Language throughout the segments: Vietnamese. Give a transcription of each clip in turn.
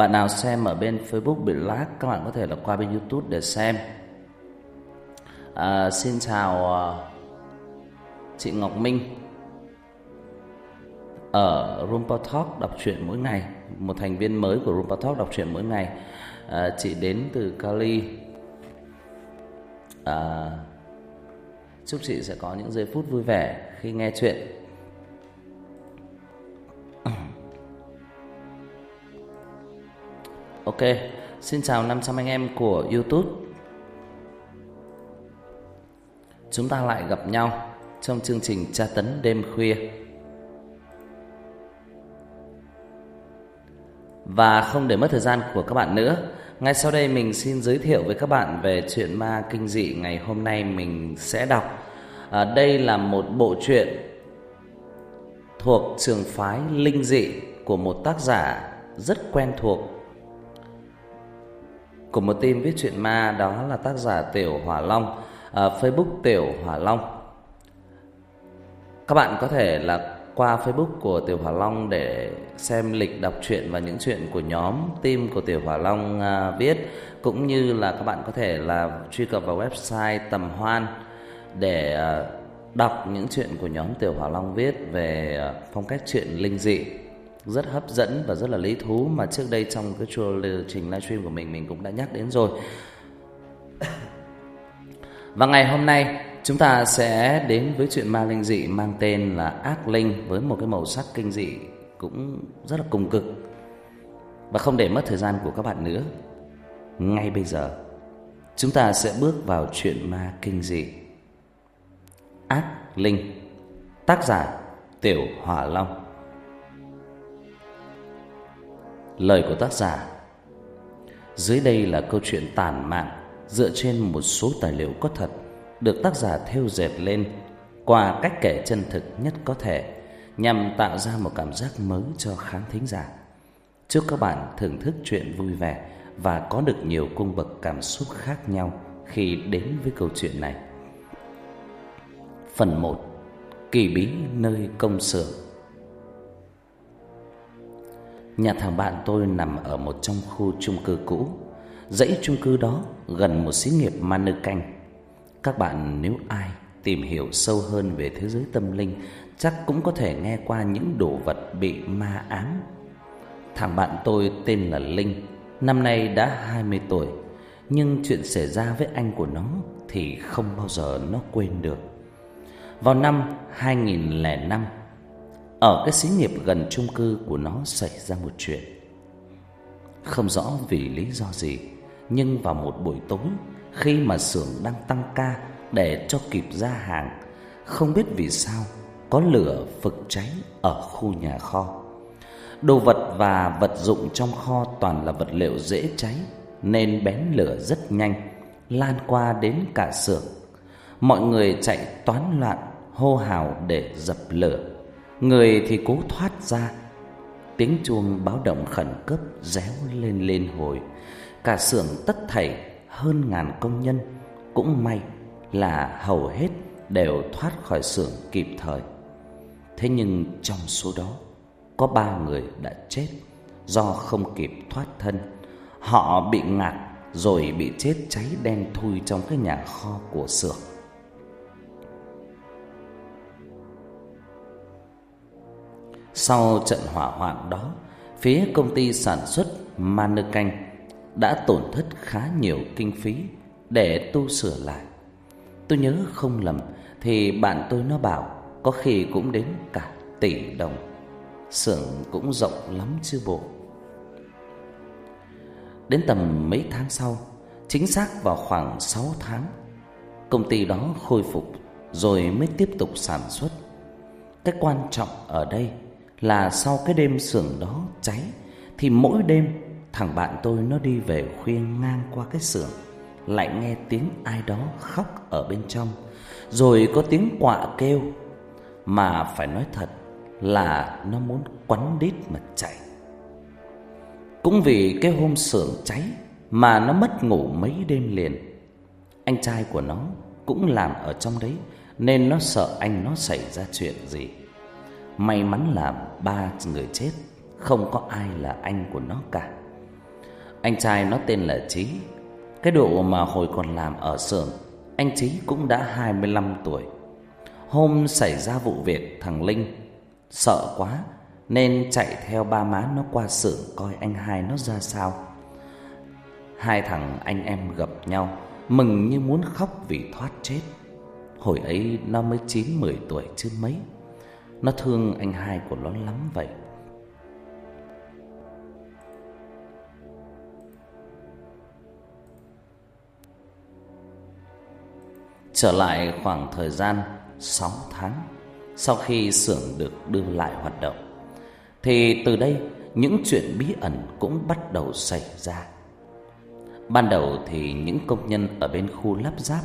Bạn nào xem ở bên Facebook bị lag Các bạn có thể là qua bên Youtube để xem. À, Xin chào à, chị Ngọc Minh. Ở Rumpa Talk đọc truyện mỗi ngày Một thành viên mới của Rumpa Talk đọc truyện mỗi ngày. À, Chị đến từ Cali. À, Chúc chị sẽ có những giây phút vui vẻ khi nghe chuyện. Ok, xin chào 500 anh em của YouTube. Chúng ta lại gặp nhau trong chương trình tra tấn đêm khuya. Và không để mất thời gian của các bạn nữa Ngay sau đây mình xin giới thiệu với các bạn về chuyện ma kinh dị ngày hôm nay mình sẽ đọc. À, Đây là một bộ truyện thuộc trường phái linh dị của một tác giả rất quen thuộc của một team viết truyện ma đó là tác giả Tiểu Hỏa Long à, Facebook Tiểu Hỏa Long. Các bạn có thể là qua Facebook của Tiểu Hỏa Long để xem lịch đọc truyện và những chuyện của nhóm team của Tiểu Hỏa Long ờ, viết cũng như là các bạn có thể là truy cập vào website Tầm Hoan để ờ, đọc những chuyện của nhóm Tiểu Hỏa Long viết về phong cách truyện linh dị rất hấp dẫn và rất là lý thú mà trước đây trong cái trình livestream của mình mình cũng đã nhắc đến rồi. Và ngày hôm nay chúng ta sẽ đến với chuyện ma linh dị mang tên là Ác Linh với một cái màu sắc kinh dị cũng rất là cùng cực. Và không để mất thời gian của các bạn nữa, ngay bây giờ chúng ta sẽ bước vào chuyện ma kinh dị. Ác Linh, tác giả Tiểu Hỏa Long. Lời của tác giả. Dưới đây là câu chuyện tàn mạn Dựa trên một số tài liệu có thật, Được tác giả thêu dệt lên Qua cách kể chân thực nhất có thể, Nhằm tạo ra một cảm giác mới cho khán thính giả. Chúc các bạn thưởng thức chuyện vui vẻ Và có được nhiều cung bậc cảm xúc khác nhau Khi đến với câu chuyện này. Phần 1 Kỳ bí nơi công xưởng. Nhà thằng bạn tôi nằm ở một trong khu chung cư cũ. Dãy chung cư đó gần một xí nghiệp manu canh Các bạn nếu ai tìm hiểu sâu hơn về thế giới tâm linh, Chắc cũng có thể nghe qua những đồ vật bị ma ám. Thằng bạn tôi tên là Linh, Năm nay đã 20 tuổi. Nhưng chuyện xảy ra với anh của nó Thì không bao giờ nó quên được. Vào năm 2005 ở cái xí nghiệp gần chung cư của nó xảy ra một chuyện. Không rõ vì lý do gì, Nhưng vào một buổi tối, Khi mà xưởng đang tăng ca Để cho kịp ra hàng, Không biết vì sao Có lửa phực cháy ở khu nhà kho. Đồ vật và vật dụng trong kho toàn là vật liệu dễ cháy, Nên bén lửa rất nhanh, Lan qua đến cả xưởng. Mọi người chạy toán loạn, hô hào để dập lửa. Người thì cố thoát ra. Tiếng chuông báo động khẩn cấp réo lên lên hồi. Cả xưởng tất thảy, hơn ngàn công nhân, Cũng may là hầu hết đều thoát khỏi xưởng kịp thời. Thế nhưng trong số đó, Có ba người đã chết Do không kịp thoát thân. Họ bị ngạt rồi bị chết cháy đen thui trong cái nhà kho của xưởng. Sau trận hỏa hoạn đó, phía công ty sản xuất Mannequin đã tổn thất khá nhiều kinh phí để tu sửa lại. Tôi nhớ không lầm thì bạn tôi nó bảo có khi cũng đến cả tỷ đồng. Xưởng cũng rộng lắm chứ bộ. Đến tầm mấy tháng sau, chính xác vào khoảng 6 tháng, công ty đó khôi phục rồi mới tiếp tục sản xuất. Cái quan trọng ở đây là sau cái đêm xưởng đó cháy, thì mỗi đêm thằng bạn tôi nó đi về khuya ngang qua cái xưởng lại nghe tiếng ai đó khóc ở bên trong, rồi có tiếng quạ kêu. Mà phải nói thật là nó muốn quắn đít mà chạy. Cũng vì cái hôm xưởng cháy mà nó mất ngủ mấy đêm liền. Anh trai của nó cũng làm ở trong đấy, nên nó sợ anh nó xảy ra chuyện gì. May mắn là ba người chết, Không có ai là anh của nó cả. Anh trai nó tên là Trí Cái độ mà hồi còn làm ở xưởng, Anh Trí cũng đã 25 tuổi. Hôm xảy ra vụ việc, thằng Linh Sợ quá, Nên chạy theo ba má nó qua xưởng Coi anh hai nó ra sao. Hai thằng anh em gặp nhau, Mừng như muốn khóc vì thoát chết. Hồi ấy nó mới 9-10 tuổi chứ mấy. Nó thương anh hai của nó lắm vậy. Trở lại khoảng thời gian 6 tháng Sau khi xưởng được đưa lại hoạt động, Thì từ đây những chuyện bí ẩn cũng bắt đầu xảy ra. Ban đầu thì những công nhân ở bên khu lắp ráp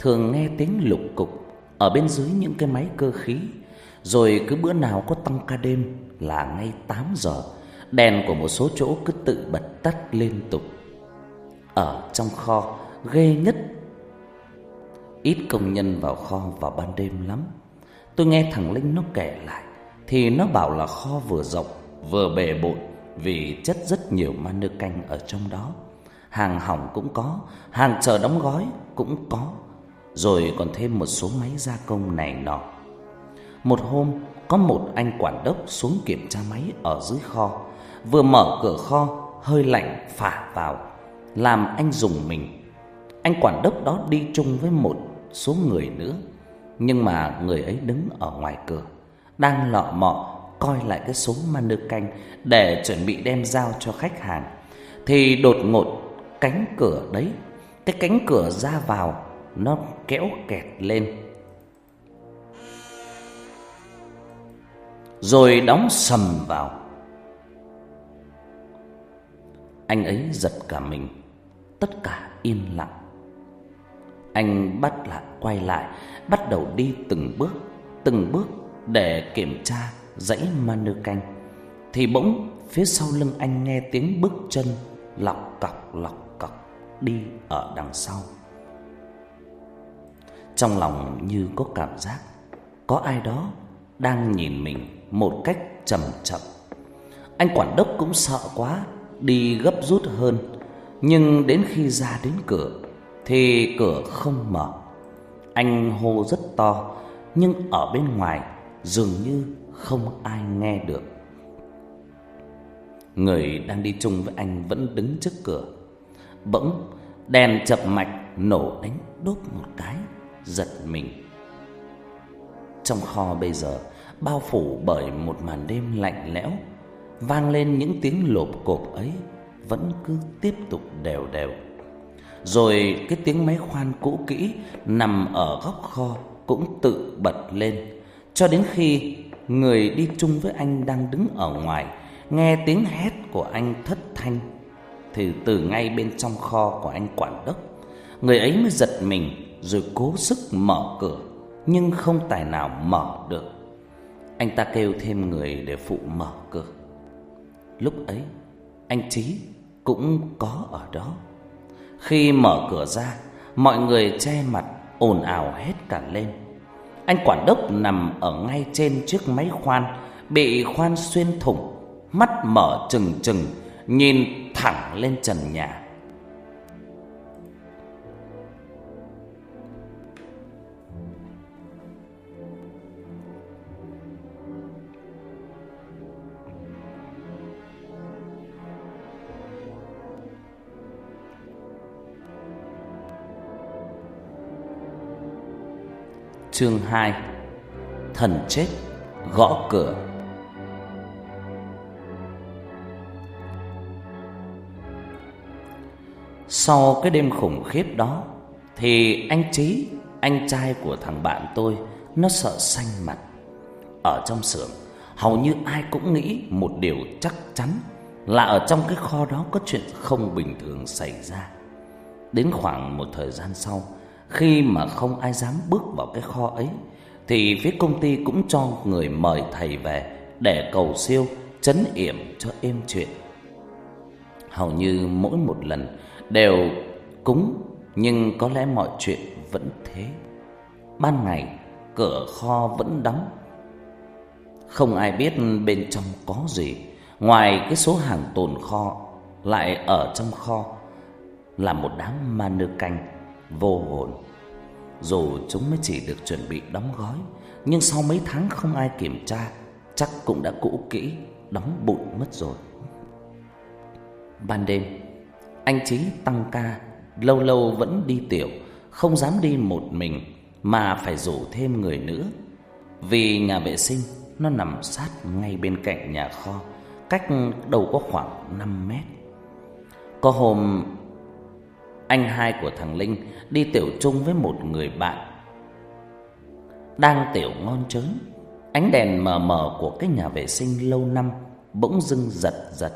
Thường nghe tiếng lục cục Ở bên dưới những cái máy cơ khí rồi cứ bữa nào có tăng ca đêm Là ngay 8 giờ, Đèn của một số chỗ cứ tự bật tắt liên tục. Ở trong kho, Ghê nhất, Ít công nhân vào kho vào ban đêm lắm. Tôi nghe thằng Linh nó kể lại, Thì nó bảo là kho vừa rộng, Vừa bề bộn Vì chất rất nhiều manơ canh ở trong đó. Hàng hỏng cũng có, Hàng chờ đóng gói cũng có. Rồi còn thêm một số máy gia công này nọ. Một hôm, Có một anh quản đốc xuống kiểm tra máy Ở dưới kho. Vừa mở cửa kho, Hơi lạnh phả vào, Làm anh dùng mình. Anh quản đốc đó đi chung với một số người nữa, Nhưng mà người ấy đứng ở ngoài cửa, Đang lọ mọ coi lại cái số manơ canh Để chuẩn bị đem giao cho khách hàng. Thì đột ngột, cánh cửa đấy, Cái cánh cửa ra vào, Nó kéo kẹt lên. Rồi đóng sầm vào. Anh ấy giật cả mình, Tất cả yên lặng. Anh bắt lại, quay lại, Bắt đầu đi từng bước Từng bước để kiểm tra dãy manơ canh Thì bỗng, phía sau lưng anh nghe tiếng bước chân Lọc cọc lọc cọc đi ở đằng sau. Trong lòng như có cảm giác, Có ai đó đang nhìn mình một cách chậm chậm Anh quản đốc cũng sợ quá Đi gấp rút hơn Nhưng đến khi ra đến cửa thì cửa không mở. Anh hô rất to, nhưng ở bên ngoài dường như không ai nghe được. Người đang đi chung với anh vẫn đứng trước cửa. Bỗng đèn chập mạch nổ đánh đốt một cái, giật mình. Trong kho bây giờ bao phủ bởi một màn đêm lạnh lẽo, vang lên những tiếng lộp cộp ấy vẫn cứ tiếp tục đều đều. Rồi cái tiếng máy khoan cũ kỹ nằm ở góc kho cũng tự bật lên cho đến khi người đi chung với anh đang đứng ở ngoài nghe tiếng hét của anh thất thanh thì từ ngay bên trong kho của anh quản đốc người ấy mới giật mình rồi cố sức mở cửa nhưng không tài nào mở được anh ta kêu thêm người để phụ mở cửa lúc ấy anh trí cũng có ở đó khi mở cửa ra, mọi người che mặt ồn ào hết cả lên. Anh quản đốc nằm ở ngay trên chiếc máy khoan, bị khoan xuyên thủng, mắt mở trừng trừng, nhìn thẳng lên trần nhà. Chương 2 Thần chết gõ cửa. Sau cái đêm khủng khiếp đó Thì anh Trí, anh trai của thằng bạn tôi Nó sợ xanh mặt. Ở trong xưởng Hầu như ai cũng nghĩ một điều chắc chắn Là ở trong cái kho đó có chuyện không bình thường xảy ra. Đến khoảng một thời gian sau khi mà không ai dám bước vào cái kho ấy, Thì phía công ty cũng cho người mời thầy về Để cầu siêu, chấn yểm cho êm chuyện. Hầu như mỗi một lần đều cúng, Nhưng có lẽ mọi chuyện vẫn thế. Ban ngày, cửa kho vẫn đóng. Không ai biết bên trong có gì. Ngoài cái số hàng tồn kho, lại ở trong kho là một đám ma nơ canh vô hồn. Dù chúng mới chỉ được chuẩn bị đóng gói, nhưng sau mấy tháng không ai kiểm tra, chắc cũng đã cũ kỹ, đóng bụi mất rồi. Ban đêm, anh Chí tăng ca, lâu lâu vẫn đi tiểu, không dám đi một mình mà phải rủ thêm người nữa. Vì nhà vệ sinh nó nằm sát ngay bên cạnh nhà kho, cách đâu có khoảng 5 mét. Có hôm anh hai của thằng Linh đi tiểu chung với một người bạn. Đang tiểu ngon chớn, ánh đèn mờ mờ của cái nhà vệ sinh lâu năm bỗng dưng giật giật.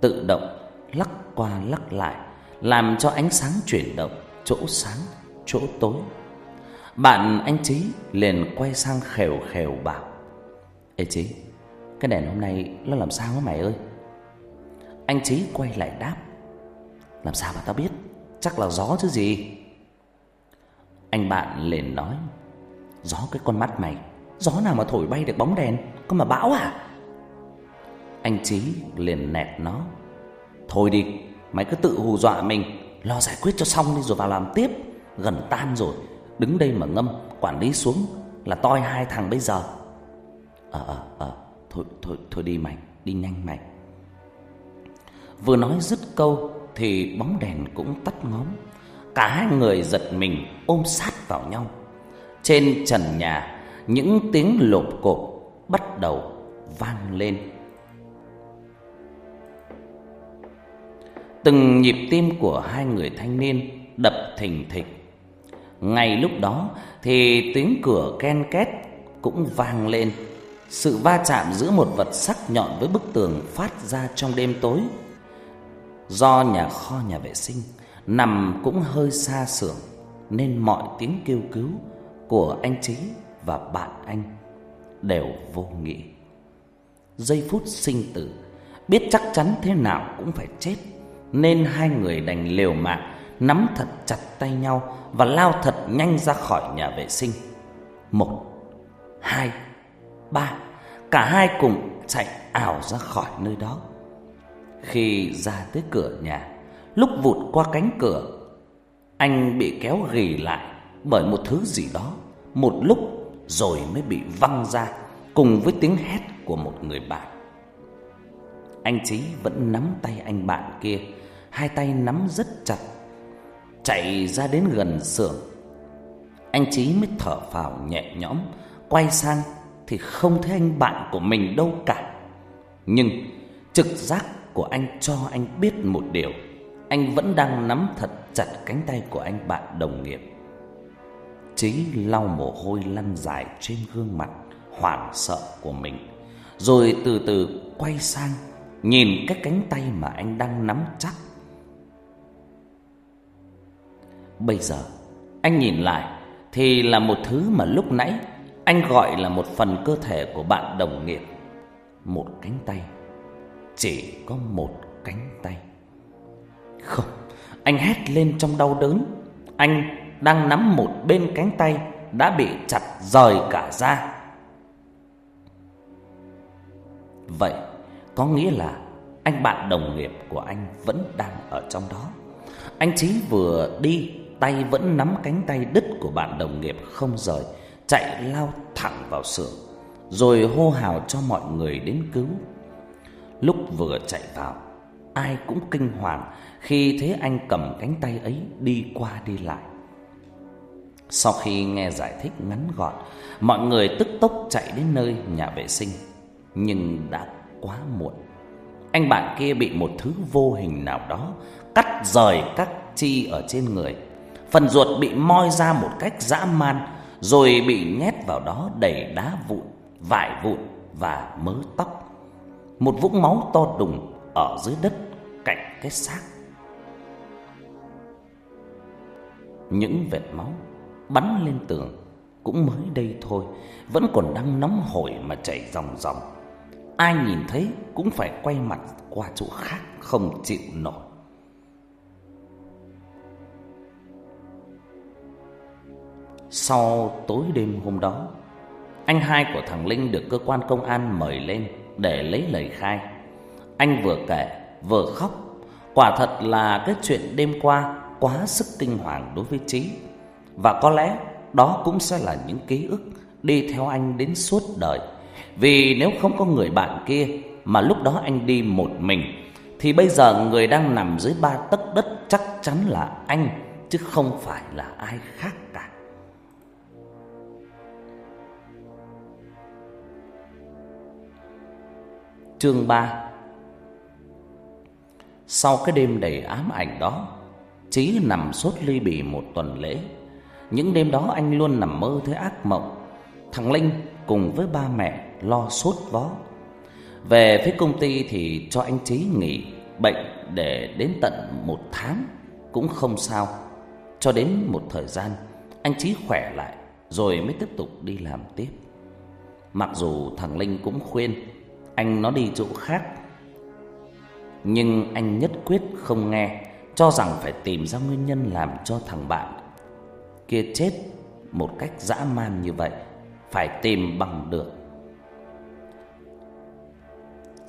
Tự động lắc qua lắc lại, làm cho ánh sáng chuyển động chỗ sáng, chỗ tối. Bạn anh Chí liền quay sang khều khều bảo: "Ê Chí, cái đèn hôm nay nó làm sao hả mày ơi?" Anh Chí quay lại đáp: "Làm sao mà tao biết, chắc là gió chứ gì." Anh bạn liền nói: "Gió cái con mắt mày, gió nào mà thổi bay được bóng đèn, có mà bão à?" Anh Chí liền nẹt nó: "Thôi đi, mày cứ tự hù dọa mình, lo giải quyết cho xong đi rồi vào làm tiếp, gần tan rồi, đứng đây mà ngâm, quản lý xuống là toi hai thằng bây giờ." "Ờ ờ ờ, thôi thôi thôi đi mày, đi nhanh mày." Vừa nói dứt câu thì bóng đèn cũng tắt ngóm. Cả hai người giật mình ôm sát vào nhau. Trên trần nhà, những tiếng lộp cộp bắt đầu vang lên. Từng nhịp tim của hai người thanh niên đập thình thịch. Ngay lúc đó thì tiếng cửa ken két cũng vang lên. Sự va chạm giữa một vật sắc nhọn với bức tường phát ra trong đêm tối Do nhà kho nhà vệ sinh nằm cũng hơi xa xưởng nên mọi tiếng kêu cứu của anh Chí và bạn anh đều vô nghĩa. Giây phút sinh tử, biết chắc chắn thế nào cũng phải chết, nên hai người đành liều mạng nắm thật chặt tay nhau và lao thật nhanh ra khỏi nhà vệ sinh. Một, hai, ba, cả hai cùng chạy ảo ra khỏi nơi đó. Khi ra tới cửa nhà. Lúc vụt qua cánh cửa, Anh bị kéo ghì lại Bởi một thứ gì đó. Một lúc rồi mới bị văng ra Cùng với tiếng hét của một người bạn. Anh Chí vẫn nắm tay anh bạn kia, Hai tay nắm rất chặt, Chạy ra đến gần xưởng Anh Chí mới thở phào nhẹ nhõm, Quay sang thì không thấy anh bạn của mình đâu cả. Nhưng trực giác của anh cho anh biết một điều. Anh vẫn đang nắm thật chặt cánh tay của anh, bạn đồng nghiệp. Chí lau mồ hôi lăn dài trên gương mặt, hoảng sợ của mình. Rồi từ từ quay sang, Nhìn cái cánh tay mà anh đang nắm chắc. Bây giờ, anh nhìn lại, Thì là một thứ mà lúc nãy Anh gọi là một phần cơ thể của bạn đồng nghiệp. Một cánh tay chỉ có một cánh tay. Không, anh hét lên trong đau đớn. Anh đang nắm một bên cánh tay đã bị chặt rời cả ra. Vậy có nghĩa là anh bạn đồng nghiệp của anh vẫn đang ở trong đó. Anh Chí vừa đi, tay vẫn nắm cánh tay đứt của bạn đồng nghiệp không rời, chạy lao thẳng vào xưởng, rồi hô hào cho mọi người đến cứu. Lúc vừa chạy vào Ai cũng kinh hoàng Khi thấy anh cầm cánh tay ấy đi qua đi lại. Sau khi nghe giải thích ngắn gọn Mọi người tức tốc chạy đến nơi nhà vệ sinh Nhưng đã quá muộn. Anh bạn kia bị một thứ vô hình nào đó Cắt rời các chi ở trên người. Phần ruột bị moi ra một cách dã man Rồi bị nhét vào đó đầy đá vụn, vải vụn và mớ tóc một vũng máu to đùng ở dưới đất cạnh cái xác. Những vệt máu bắn lên tường cũng mới đây thôi, vẫn còn đang nóng hổi mà chảy ròng ròng. Ai nhìn thấy cũng phải quay mặt qua chỗ khác không chịu nổi. Sau tối đêm hôm đó, anh hai của thằng Linh được cơ quan công an mời lên để lấy lời khai. Anh vừa kể, vừa khóc. Quả thật là cái chuyện đêm qua quá sức kinh hoàng đối với Trí. Và có lẽ đó cũng sẽ là những ký ức đi theo anh đến suốt đời. Vì nếu không có người bạn kia mà lúc đó anh đi một mình, thì bây giờ người đang nằm dưới ba tấc đất chắc chắn là anh, chứ không phải là ai khác cả. Chương 3 Sau cái đêm đầy ám ảnh đó, Chí nằm sốt ly bì một tuần lễ. Những đêm đó anh luôn nằm mơ thấy ác mộng. Thằng Linh cùng với ba mẹ lo sốt vó. Về phía công ty thì cho anh Chí nghỉ bệnh để đến tận một tháng, Cũng không sao. Cho đến một thời gian, Anh Chí khỏe lại, Rồi mới tiếp tục đi làm tiếp. Mặc dù thằng Linh cũng khuyên anh nó đi chỗ khác. Nhưng anh nhất quyết không nghe, Cho rằng phải tìm ra nguyên nhân làm cho thằng bạn Kia chết một cách dã man như vậy, Phải tìm bằng được.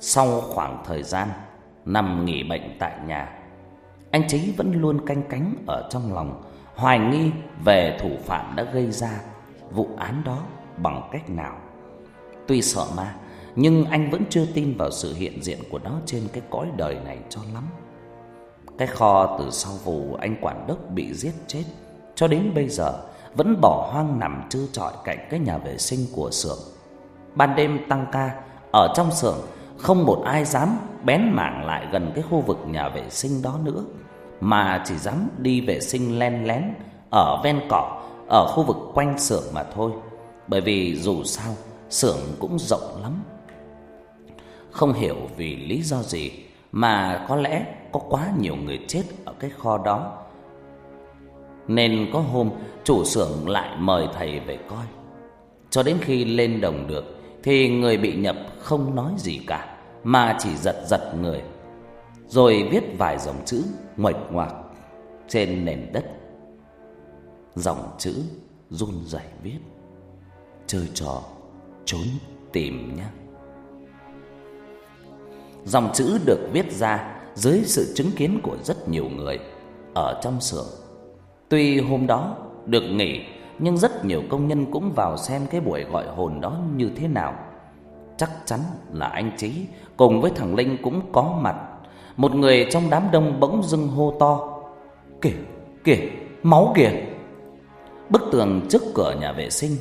Sau khoảng thời gian, nằm nghỉ bệnh tại nhà, Anh Chí vẫn luôn canh cánh ở trong lòng, Hoài nghi về thủ phạm đã gây ra vụ án đó bằng cách nào. Tuy sợ ma nhưng anh vẫn chưa tin vào sự hiện diện của nó trên cái cõi đời này cho lắm. Cái kho từ sau vụ anh quản đốc bị giết chết, Cho đến bây giờ Vẫn bỏ hoang nằm trơ trọi cạnh cái nhà vệ sinh của xưởng. Ban đêm tăng ca, Ở trong xưởng Không một ai dám bén mảng lại gần cái khu vực nhà vệ sinh đó nữa, Mà chỉ dám đi vệ sinh len lén Ở ven cỏ, Ở khu vực quanh xưởng mà thôi. Bởi vì dù sao, xưởng cũng rộng lắm. Không hiểu vì lý do gì mà có lẽ có quá nhiều người chết ở cái kho đó. Nên có hôm chủ xưởng lại mời thầy về coi. Cho đến khi lên đồng được, thì người bị nhập không nói gì cả, mà chỉ giật giật người. Rồi viết vài dòng chữ ngoạch ngoạc trên nền đất. Dòng chữ run rẩy viết, chơi trò, trốn tìm nhé. Dòng chữ được viết ra dưới sự chứng kiến của rất nhiều người ở trong xưởng. Tuy hôm đó được nghỉ, nhưng rất nhiều công nhân cũng vào xem cái buổi gọi hồn đó như thế nào. Chắc chắn là anh Chí cùng với thằng Linh cũng có mặt. Một người trong đám đông bỗng dưng hô to: "Kìa, kìa, máu kìa!" Bức tường trước cửa nhà vệ sinh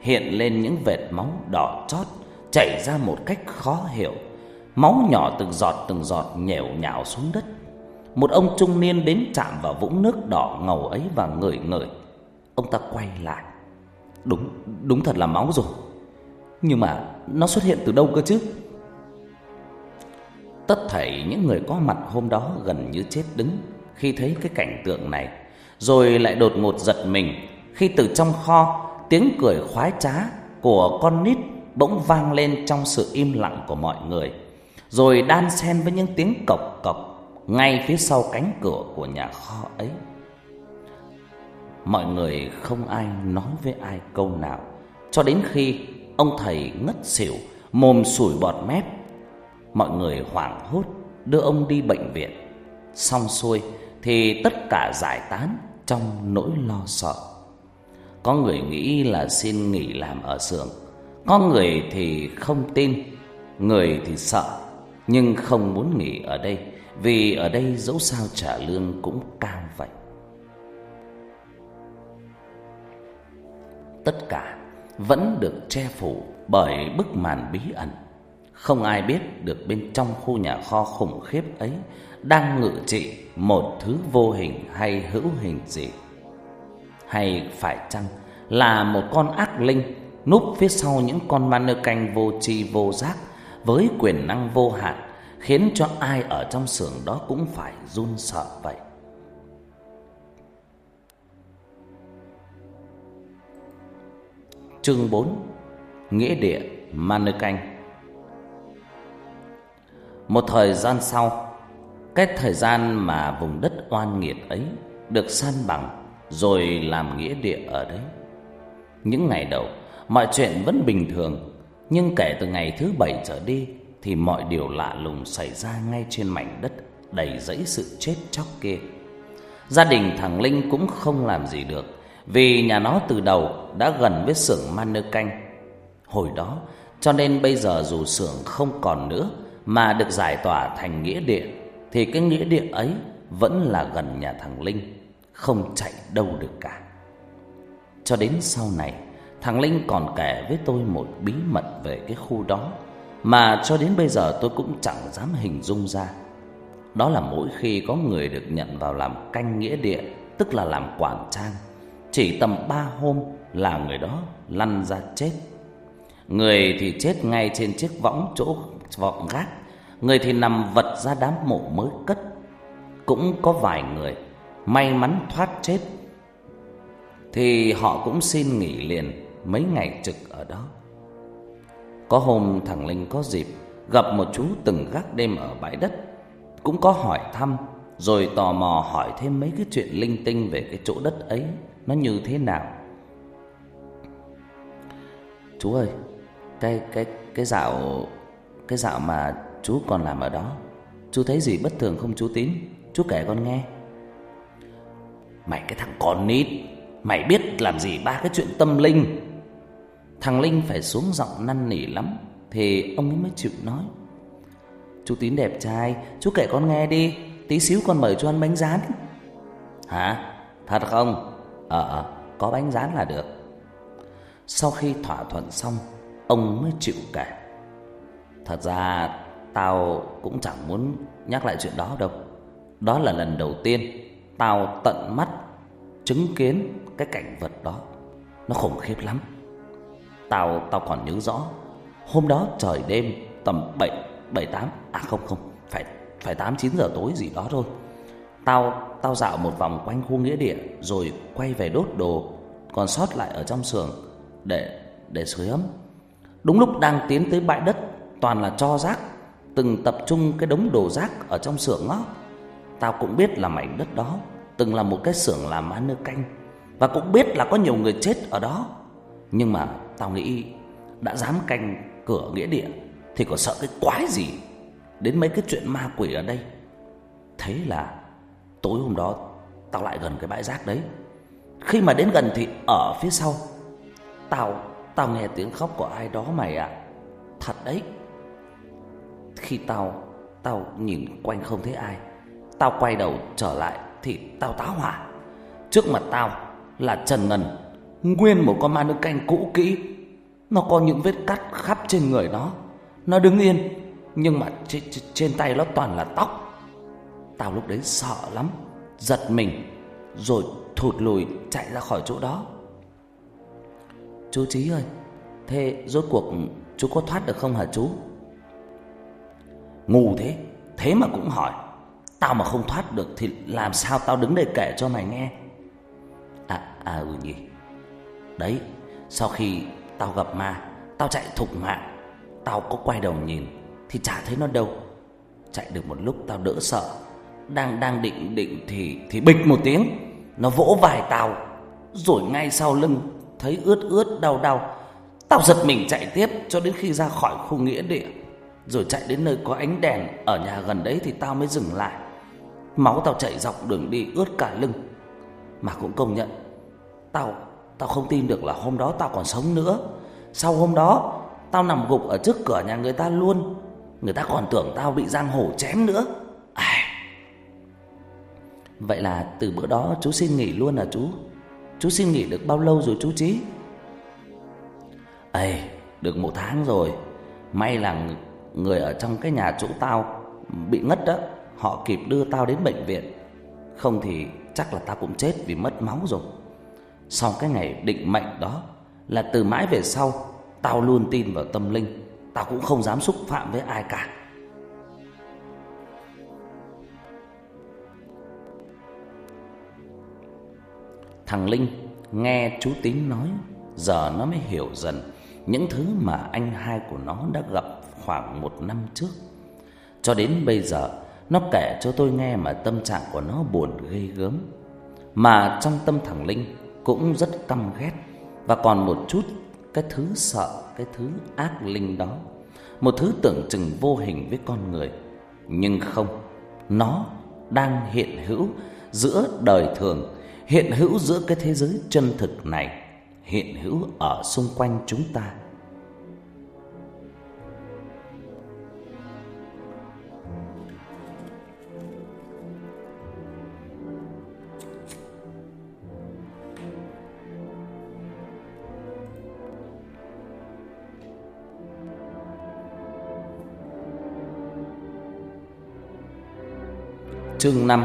hiện lên những vệt máu đỏ chót chảy ra một cách khó hiểu. Máu nhỏ từng giọt từng giọt nhèo nhào xuống đất. Một ông trung niên đến chạm vào vũng nước đỏ ngầu ấy và ngửi ngửi. Ông ta quay lại. Đúng, đúng thật là máu rồi. Nhưng mà nó xuất hiện từ đâu cơ chứ? Tất thảy những người có mặt hôm đó gần như chết đứng khi thấy cái cảnh tượng này, rồi lại đột ngột giật mình khi từ trong kho tiếng cười khoái trá của con nít bỗng vang lên trong sự im lặng của mọi người, rồi đan xen với những tiếng cộc cộc ngay phía sau cánh cửa của nhà kho ấy. Mọi người không ai nói với ai câu nào, cho đến khi ông thầy ngất xỉu, mồm sủi bọt mép. Mọi người hoảng hốt đưa ông đi bệnh viện. Xong xuôi thì tất cả giải tán trong nỗi lo sợ. Có người nghĩ là xin nghỉ làm ở xưởng Có người thì không tin Người thì sợ nhưng không muốn nghỉ ở đây, Vì ở đây dẫu sao trả lương cũng cao vậy. Tất cả vẫn được che phủ bởi bức màn bí ẩn. Không ai biết được bên trong khu nhà kho khủng khiếp ấy Đang ngự trị một thứ vô hình hay hữu hình gì. Hay phải chăng là một con ác linh núp phía sau những con ma nơ canh vô tri vô giác với quyền năng vô hạn khiến cho ai ở trong xưởng đó cũng phải run sợ vậy. Chương 4 Nghĩa địa ma canh Một thời gian sau Cái thời gian mà vùng đất oan nghiệt ấy Được san bằng rồi làm nghĩa địa ở đấy. Những ngày đầu, mọi chuyện vẫn bình thường, nhưng kể từ ngày thứ bảy trở đi thì mọi điều lạ lùng xảy ra ngay trên mảnh đất đầy rẫy sự chết chóc kia. Gia đình thằng Linh cũng không làm gì được vì nhà nó từ đầu đã gần với xưởng man nơ canh. Hồi đó, cho nên bây giờ dù xưởng không còn nữa mà được giải tỏa thành nghĩa địa thì cái nghĩa địa ấy vẫn là gần nhà thằng Linh, không chạy đâu được cả. Cho đến sau này, thằng Linh còn kể với tôi một bí mật về cái khu đó mà cho đến bây giờ tôi cũng chẳng dám hình dung ra. Đó là mỗi khi có người được nhận vào làm canh nghĩa địa, tức là làm quản trang, chỉ tầm ba hôm là người đó lăn ra chết. Người thì chết ngay trên chiếc võng chỗ vọng gác, người thì nằm vật ra đám mộ mới cất. Cũng có vài người may mắn thoát chết thì họ cũng xin nghỉ liền mấy ngày trực ở đó. Có hôm thằng Linh có dịp gặp một chú từng gác đêm ở bãi đất, cũng có hỏi thăm rồi tò mò hỏi thêm mấy cái chuyện linh tinh về cái chỗ đất ấy nó như thế nào. Chú ơi, cái cái cái dạo cái dạo mà chú còn làm ở đó, chú thấy gì bất thường không chú Tín? Chú kể con nghe. Mày cái thằng con nít, mày biết làm gì ba cái chuyện tâm linh? Thằng Linh phải xuống giọng năn nỉ lắm Thì ông ấy mới chịu nói. Chú Tín đẹp trai Chú kể con nghe đi Tí xíu con mời cho ăn bánh rán. Hả? Thật không? Ờ, ờ có bánh rán là được. Sau khi thỏa thuận xong Ông mới chịu kể. Thật ra Tao cũng chẳng muốn nhắc lại chuyện đó đâu. Đó là lần đầu tiên Tao tận mắt Chứng kiến cái cảnh vật đó. Nó khủng khiếp lắm. Tao tao còn nhớ rõ Hôm đó trời đêm tầm 7 7 8 à không không, phải phải 8 9 giờ tối gì đó thôi. Tao tao dạo một vòng quanh khu nghĩa địa rồi quay về đốt đồ còn sót lại ở trong xưởng để để sưởi ấm. Đúng lúc đang tiến tới bãi đất toàn là cho rác, từng tập trung cái đống đồ rác ở trong xưởng đó. Tao cũng biết là mảnh đất đó từng là một cái xưởng làm ăn nước canh và cũng biết là có nhiều người chết ở đó. Nhưng mà Tao nghĩ đã dám canh cửa nghĩa địa Thì còn sợ cái quái gì Đến mấy cái chuyện ma quỷ ở đây? Thế là tối hôm đó Tao lại gần cái bãi rác đấy. Khi mà đến gần thì ở phía sau, Tao Tao nghe tiếng khóc của ai đó mày ạ. Thật đấy. Khi tao Tao nhìn quanh không thấy ai, Tao quay đầu trở lại Thì tao táo hỏa. Trước mặt tao là Trần Ngân. Nguyên một con ma nữ canh cũ kỹ. Nó có những vết cắt khắp trên người nó. Nó đứng yên Nhưng mà trên, trên tay nó toàn là tóc. Tao lúc đấy sợ lắm Giật mình Rồi thụt lùi chạy ra khỏi chỗ đó. Chú Trí ơi Thế rốt cuộc chú có thoát được không hả chú? Ngu thế Thế mà cũng hỏi. Tao mà không thoát được Thì làm sao tao đứng đây kể cho mày nghe? À à ừ nhỉ Đấy, Sau khi tao gặp ma, Tao chạy thục mạng, Tao có quay đầu nhìn Thì chả thấy nó đâu. Chạy được một lúc tao đỡ sợ, Đang đang định định thì thì bịch một tiếng, Nó vỗ vai tao, Rồi ngay sau lưng Thấy ướt ướt, đau đau. Tao giật mình chạy tiếp cho đến khi ra khỏi khu nghĩa địa, Rồi chạy đến nơi có ánh đèn Ở nhà gần đấy thì tao mới dừng lại. Máu tao chảy dọc đường đi ướt cả lưng. Mà cũng công nhận, Tao Tao không tin được là hôm đó tao còn sống nữa. Sau hôm đó, Tao nằm gục ở trước cửa nhà người ta luôn. Người ta còn tưởng tao bị giang hồ chém nữa. À. Vậy là từ bữa đó chú xin nghỉ luôn à chú? Chú xin nghỉ được bao lâu rồi chú Chí? Ê, Được một tháng rồi. May là người ở trong cái nhà chỗ tao Bị ngất đó, Họ kịp đưa tao đến bệnh viện. Không thì chắc là tao cũng chết vì mất máu rồi sau cái ngày định mệnh đó, Là từ mãi về sau, Tao luôn tin vào tâm linh. Tao cũng không dám xúc phạm với ai cả. Thằng Linh nghe chú Tín nói, Giờ nó mới hiểu dần Những thứ mà anh hai của nó đã gặp khoảng một năm trước. Cho đến bây giờ, Nó kể cho tôi nghe mà tâm trạng của nó buồn ghê gớm. Mà trong tâm thằng Linh cũng rất căm ghét và còn một chút cái thứ sợ, cái thứ ác linh đó. một thứ tưởng chừng vô hình với con người. Nhưng không, nó đang hiện hữu giữa đời thường, hiện hữu giữa cái thế giới chân thực này, hiện hữu ở xung quanh chúng ta. Chương 5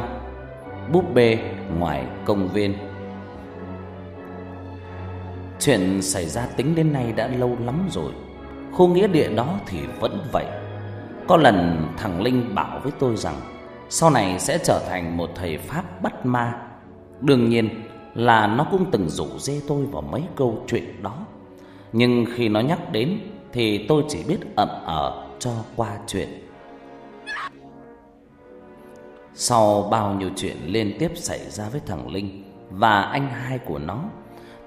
Búp bê ngoài công viên. Chuyện xảy ra tính đến nay đã lâu lắm rồi. Khu nghĩa địa đó thì vẫn vậy. Có lần thằng Linh bảo với tôi rằng, Sau này sẽ trở thành một thầy Pháp bắt ma. Đương nhiên là nó cũng từng rủ dê tôi vào mấy câu chuyện đó. Nhưng khi nó nhắc đến Thì tôi chỉ biết ậm ở cho qua chuyện sau bao nhiêu chuyện liên tiếp xảy ra với thằng Linh và anh hai của nó,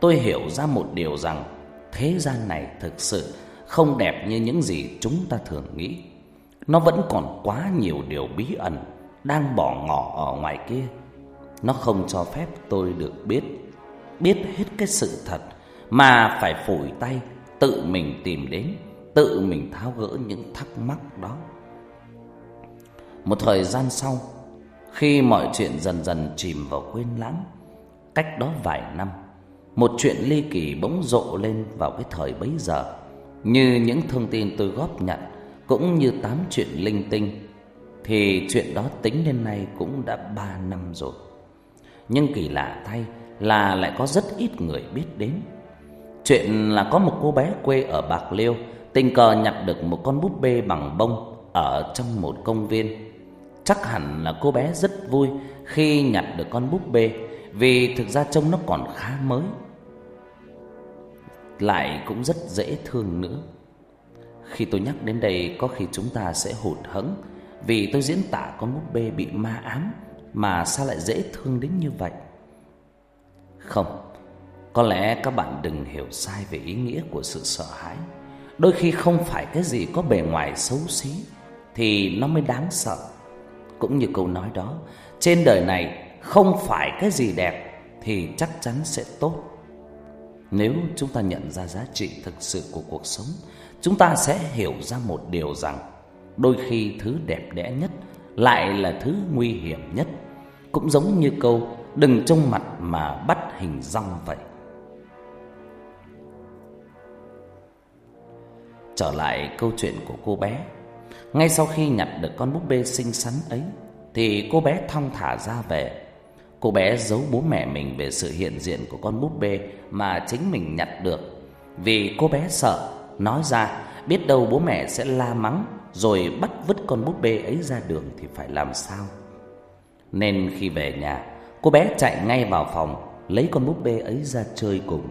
tôi hiểu ra một điều rằng thế gian này thực sự không đẹp như những gì chúng ta thường nghĩ. Nó vẫn còn quá nhiều điều bí ẩn đang bỏ ngỏ ở ngoài kia. Nó không cho phép tôi được biết, biết hết cái sự thật mà phải phủi tay tự mình tìm đến, tự mình tháo gỡ những thắc mắc đó. Một thời gian sau, khi mọi chuyện dần dần chìm vào quên lãng, Cách đó vài năm, Một chuyện ly kỳ bỗng rộ lên vào cái thời bấy giờ. Như những thông tin tôi góp nhận, Cũng như tám chuyện linh tinh, Thì chuyện đó tính đến nay cũng đã ba năm rồi. Nhưng kỳ lạ thay là lại có rất ít người biết đến. Chuyện là có một cô bé quê ở Bạc Liêu, Tình cờ nhặt được một con búp bê bằng bông Ở trong một công viên. Chắc hẳn là cô bé rất vui khi nhặt được con búp bê, Vì thực ra trông nó còn khá mới. Lại cũng rất dễ thương nữa Khi tôi nhắc đến đây, có khi chúng ta sẽ hụt hẫng Vì tôi diễn tả con búp bê bị ma ám Mà sao lại dễ thương đến như vậy. Không, Có lẽ các bạn đừng hiểu sai về ý nghĩa của sự sợ hãi. Đôi khi không phải cái gì có bề ngoài xấu xí Thì nó mới đáng sợ cũng như câu nói đó, Trên đời này không phải cái gì đẹp Thì chắc chắn sẽ tốt. Nếu chúng ta nhận ra giá trị thực sự của cuộc sống, Chúng ta sẽ hiểu ra một điều rằng Đôi khi thứ đẹp đẽ nhất Lại là thứ nguy hiểm nhất. Cũng giống như câu, Đừng trông mặt mà bắt hình rong vậy. Trở lại câu chuyện của cô bé ngay sau khi nhặt được con búp bê xinh xắn ấy, Thì cô bé thong thả ra về. Cô bé giấu bố mẹ mình về sự hiện diện của con búp bê Mà chính mình nhặt được. Vì cô bé sợ, Nói ra, biết đâu bố mẹ sẽ la mắng, Rồi bắt vứt con búp bê ấy ra đường thì phải làm sao? Nên khi về nhà, Cô bé chạy ngay vào phòng, Lấy con búp bê ấy ra chơi cùng.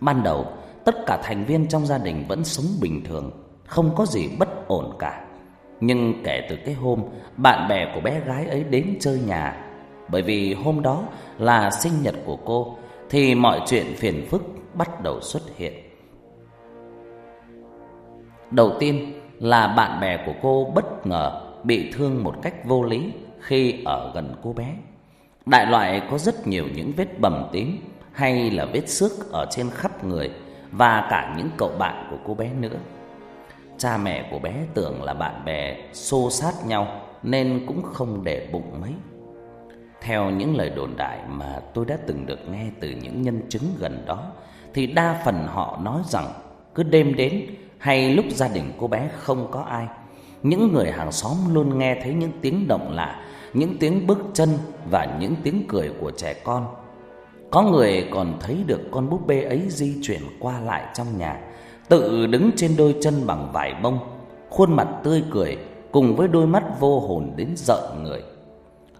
Ban đầu, Tất cả thành viên trong gia đình vẫn sống bình thường không có gì bất ổn cả. Nhưng kể từ cái hôm bạn bè của bé gái ấy đến chơi nhà, bởi vì hôm đó là sinh nhật của cô, thì mọi chuyện phiền phức bắt đầu xuất hiện. Đầu tiên là bạn bè của cô bất ngờ bị thương một cách vô lý khi ở gần cô bé. Đại loại có rất nhiều những vết bầm tím hay là vết xước ở trên khắp người và cả những cậu bạn của cô bé nữa. Cha mẹ của bé tưởng là bạn bè xô sát nhau nên cũng không để bụng mấy. Theo những lời đồn đại mà tôi đã từng được nghe từ những nhân chứng gần đó thì đa phần họ nói rằng cứ đêm đến hay lúc gia đình cô bé không có ai, những người hàng xóm luôn nghe thấy những tiếng động lạ, những tiếng bước chân và những tiếng cười của trẻ con. Có người còn thấy được con búp bê ấy di chuyển qua lại trong nhà tự đứng trên đôi chân bằng vải bông, khuôn mặt tươi cười cùng với đôi mắt vô hồn đến rợn người.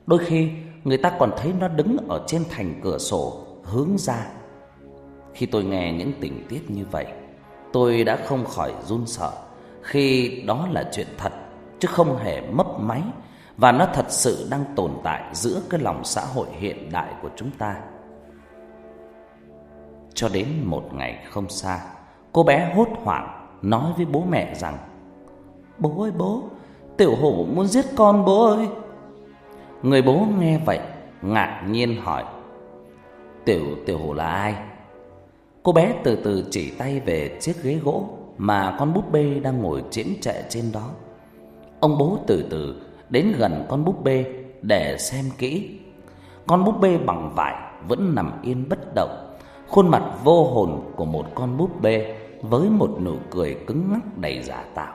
Đôi khi người ta còn thấy nó đứng ở trên thành cửa sổ hướng ra. Khi tôi nghe những tình tiết như vậy, tôi đã không khỏi run sợ khi đó là chuyện thật chứ không hề mấp máy và nó thật sự đang tồn tại giữa cái lòng xã hội hiện đại của chúng ta. Cho đến một ngày không xa, Cô bé hốt hoảng, nói với bố mẹ rằng, Bố ơi, bố, Tiểu hổ muốn giết con bố ơi. Người bố nghe vậy, Ngạc nhiên hỏi, Tiểu tiểu hổ là ai? Cô bé từ từ chỉ tay về chiếc ghế gỗ Mà con búp bê đang ngồi chiếm trệ trên đó. Ông bố từ từ đến gần con búp bê để xem kỹ. Con búp bê bằng vải vẫn nằm yên bất động, Khuôn mặt vô hồn của một con búp bê với một nụ cười cứng ngắc đầy giả tạo.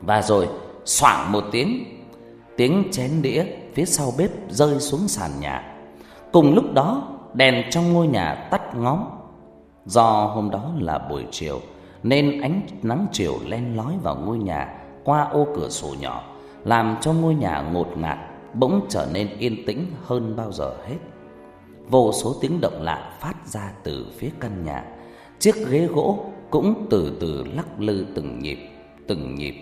Và rồi, xoảng một tiếng Tiếng chén đĩa phía sau bếp rơi xuống sàn nhà. Cùng lúc đó, đèn trong ngôi nhà tắt ngóm. Do hôm đó là buổi chiều, Nên ánh nắng chiều len lói vào ngôi nhà Qua ô cửa sổ nhỏ, Làm cho ngôi nhà ngột ngạt, Bỗng trở nên yên tĩnh hơn bao giờ hết. Vô số tiếng động lạ phát ra từ phía căn nhà. Chiếc ghế gỗ cũng từ từ lắc lư từng nhịp Từng nhịp.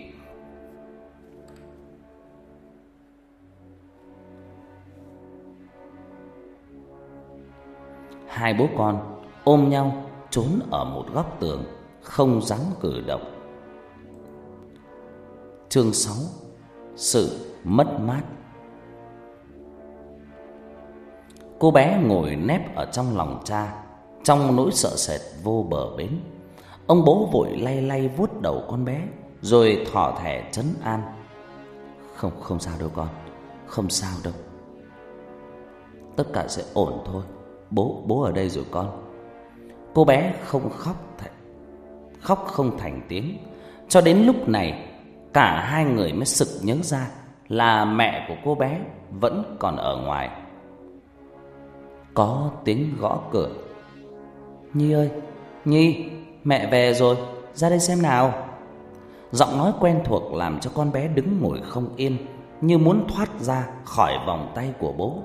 Hai bố con ôm nhau trốn ở một góc tường Không dám cử động. Chương 6 Sự mất mát. Cô bé ngồi nép ở trong lòng cha trong nỗi sợ sệt vô bờ bến Ông bố vội lay lay vuốt đầu con bé Rồi thỏ thẻ trấn an. Không, không sao đâu con Không sao đâu. Tất cả sẽ ổn thôi. Bố, bố ở đây rồi con. Cô bé không khóc thành Khóc không thành tiếng. Cho đến lúc này Cả hai người mới sực nhớ ra Là mẹ của cô bé Vẫn còn ở ngoài. Có tiếng gõ cửa. Nhi ơi, Nhi, mẹ về rồi, Ra đây xem nào. Giọng nói quen thuộc làm cho con bé đứng ngồi không yên, Như muốn thoát ra khỏi vòng tay của bố.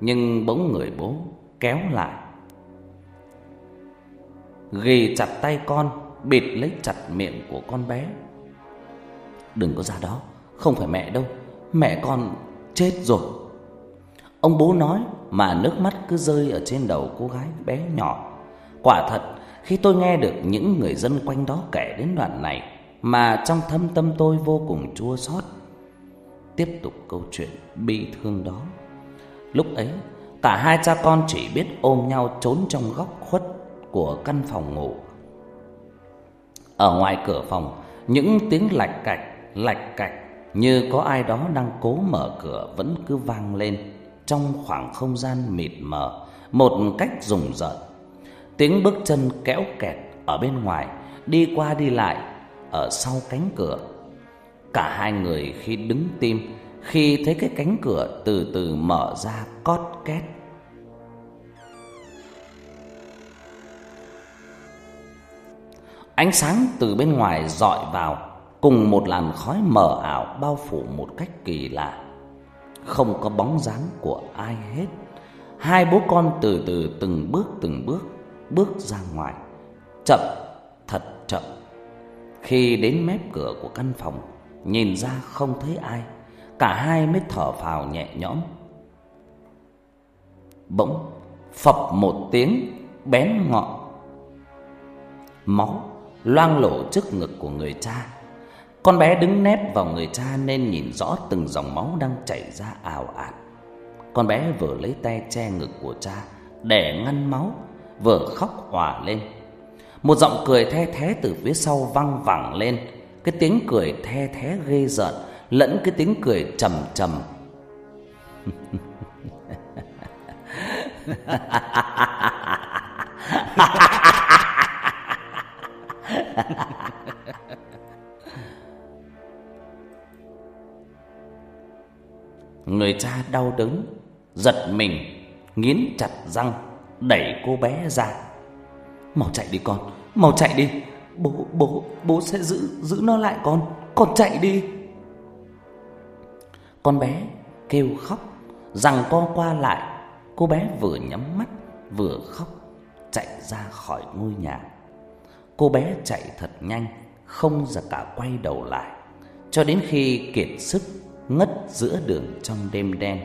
Nhưng bỗng người bố kéo lại, Ghi chặt tay con, Bịt lấy chặt miệng của con bé. Đừng có ra đó, Không phải mẹ đâu, Mẹ con chết rồi. Ông bố nói mà nước mắt cứ rơi ở trên đầu cô gái bé nhỏ. Quả thật khi tôi nghe được những người dân quanh đó kể đến đoạn này Mà trong thâm tâm tôi vô cùng chua xót Tiếp tục câu chuyện bi thương đó. Lúc ấy Cả hai cha con chỉ biết ôm nhau trốn trong góc khuất của căn phòng ngủ. Ở ngoài cửa phòng Những tiếng lạch cạch, lạch cạch Như có ai đó đang cố mở cửa vẫn cứ vang lên. Trong khoảng không gian mịt mờ, Một cách rùng rợn Tiếng bước chân kéo kẹt ở bên ngoài, Đi qua đi lại ở sau cánh cửa Cả hai người khi đứng tim, khi thấy cái cánh cửa từ từ mở ra cót két. Ánh sáng từ bên ngoài dọi vào, cùng một làn khói mờ ảo bao phủ một cách kỳ lạ. Không có bóng dáng của ai hết. Hai bố con từ từ từng bước từng bước bước ra ngoài, chậm thật chậm. Khi đến mép cửa của căn phòng, nhìn ra không thấy ai. Cả hai mới thở phào nhẹ nhõm. Bỗng phập một tiếng bén ngọn. Máu loang lổ trước ngực của người cha. Con bé đứng nép vào người cha nên nhìn rõ từng dòng máu đang chảy ra ào ạt. Con bé vừa lấy tay che ngực của cha để ngăn máu, Vừa khóc hòa lên. Một giọng cười the thé từ phía sau văng vẳng lên. Cái tiếng cười the thé ghê rợn lẫn cái tiếng cười trầm trầm. Người cha đau đớn, giật mình, nghiến chặt răng, đẩy cô bé ra. Mau chạy đi con, mau chạy đi. Bố bố bố sẽ giữ giữ nó lại con, con chạy đi. Con bé kêu khóc Rằng co qua lại Cô bé vừa nhắm mắt Vừa khóc Chạy ra khỏi ngôi nhà Cô bé chạy thật nhanh Không ra cả quay đầu lại Cho đến khi kiệt sức ngất giữa đường trong đêm đen.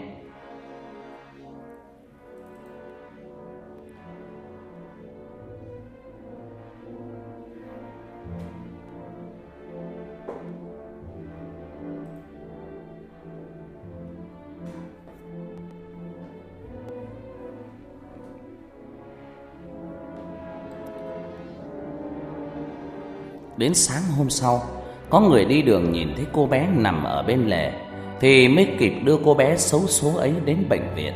Đến sáng hôm sau, có người đi đường nhìn thấy cô bé nằm ở bên lề. Thì mới kịp đưa cô bé xấu số ấy đến bệnh viện.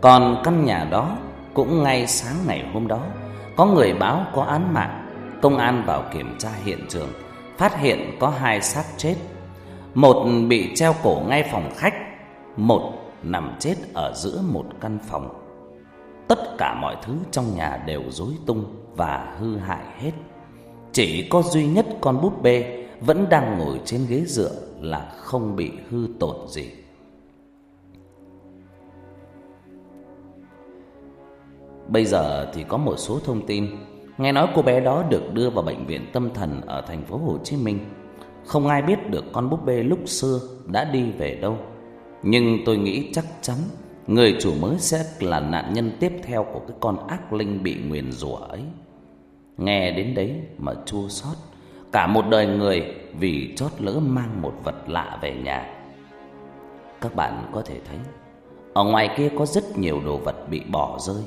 Còn căn nhà đó, Cũng ngay sáng ngày hôm đó, Có người báo có án mạng. Công an vào kiểm tra hiện trường, Phát hiện có hai xác chết. Một bị treo cổ ngay phòng khách, Một nằm chết ở giữa một căn phòng. Tất cả mọi thứ trong nhà đều rối tung và hư hại hết. Chỉ có duy nhất con búp bê vẫn đang ngồi trên ghế dựa là không bị hư tổn gì Bây giờ thì có một số thông tin Nghe nói cô bé đó được đưa vào bệnh viện tâm thần ở thành phố Hồ Chí Minh. Không ai biết được con búp bê lúc xưa đã đi về đâu. Nhưng tôi nghĩ chắc chắn người chủ mới sẽ là nạn nhân tiếp theo của cái con ác linh bị nguyền rủa ấy. Nghe đến đấy mà chua xót, cả một đời người vì chót lỡ mang một vật lạ về nhà. Các bạn có thể thấy, ở ngoài kia có rất nhiều đồ vật bị bỏ rơi,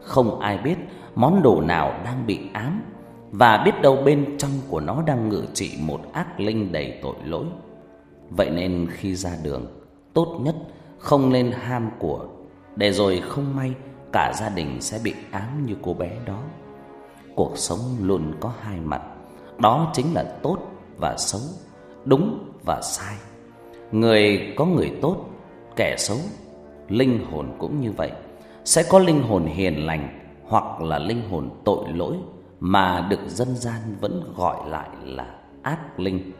không ai biết món đồ nào đang bị ám và biết đâu bên trong của nó đang ngự trị một ác linh đầy tội lỗi. Vậy nên khi ra đường, tốt nhất không nên ham của để rồi không may cả gia đình sẽ bị ám như cô bé đó. Cuộc sống luôn có hai mặt, đó chính là tốt và xấu, đúng và sai. Người có người tốt, kẻ xấu, linh hồn cũng như vậy, sẽ có linh hồn hiền lành hoặc là linh hồn tội lỗi mà được dân gian vẫn gọi lại là ác linh.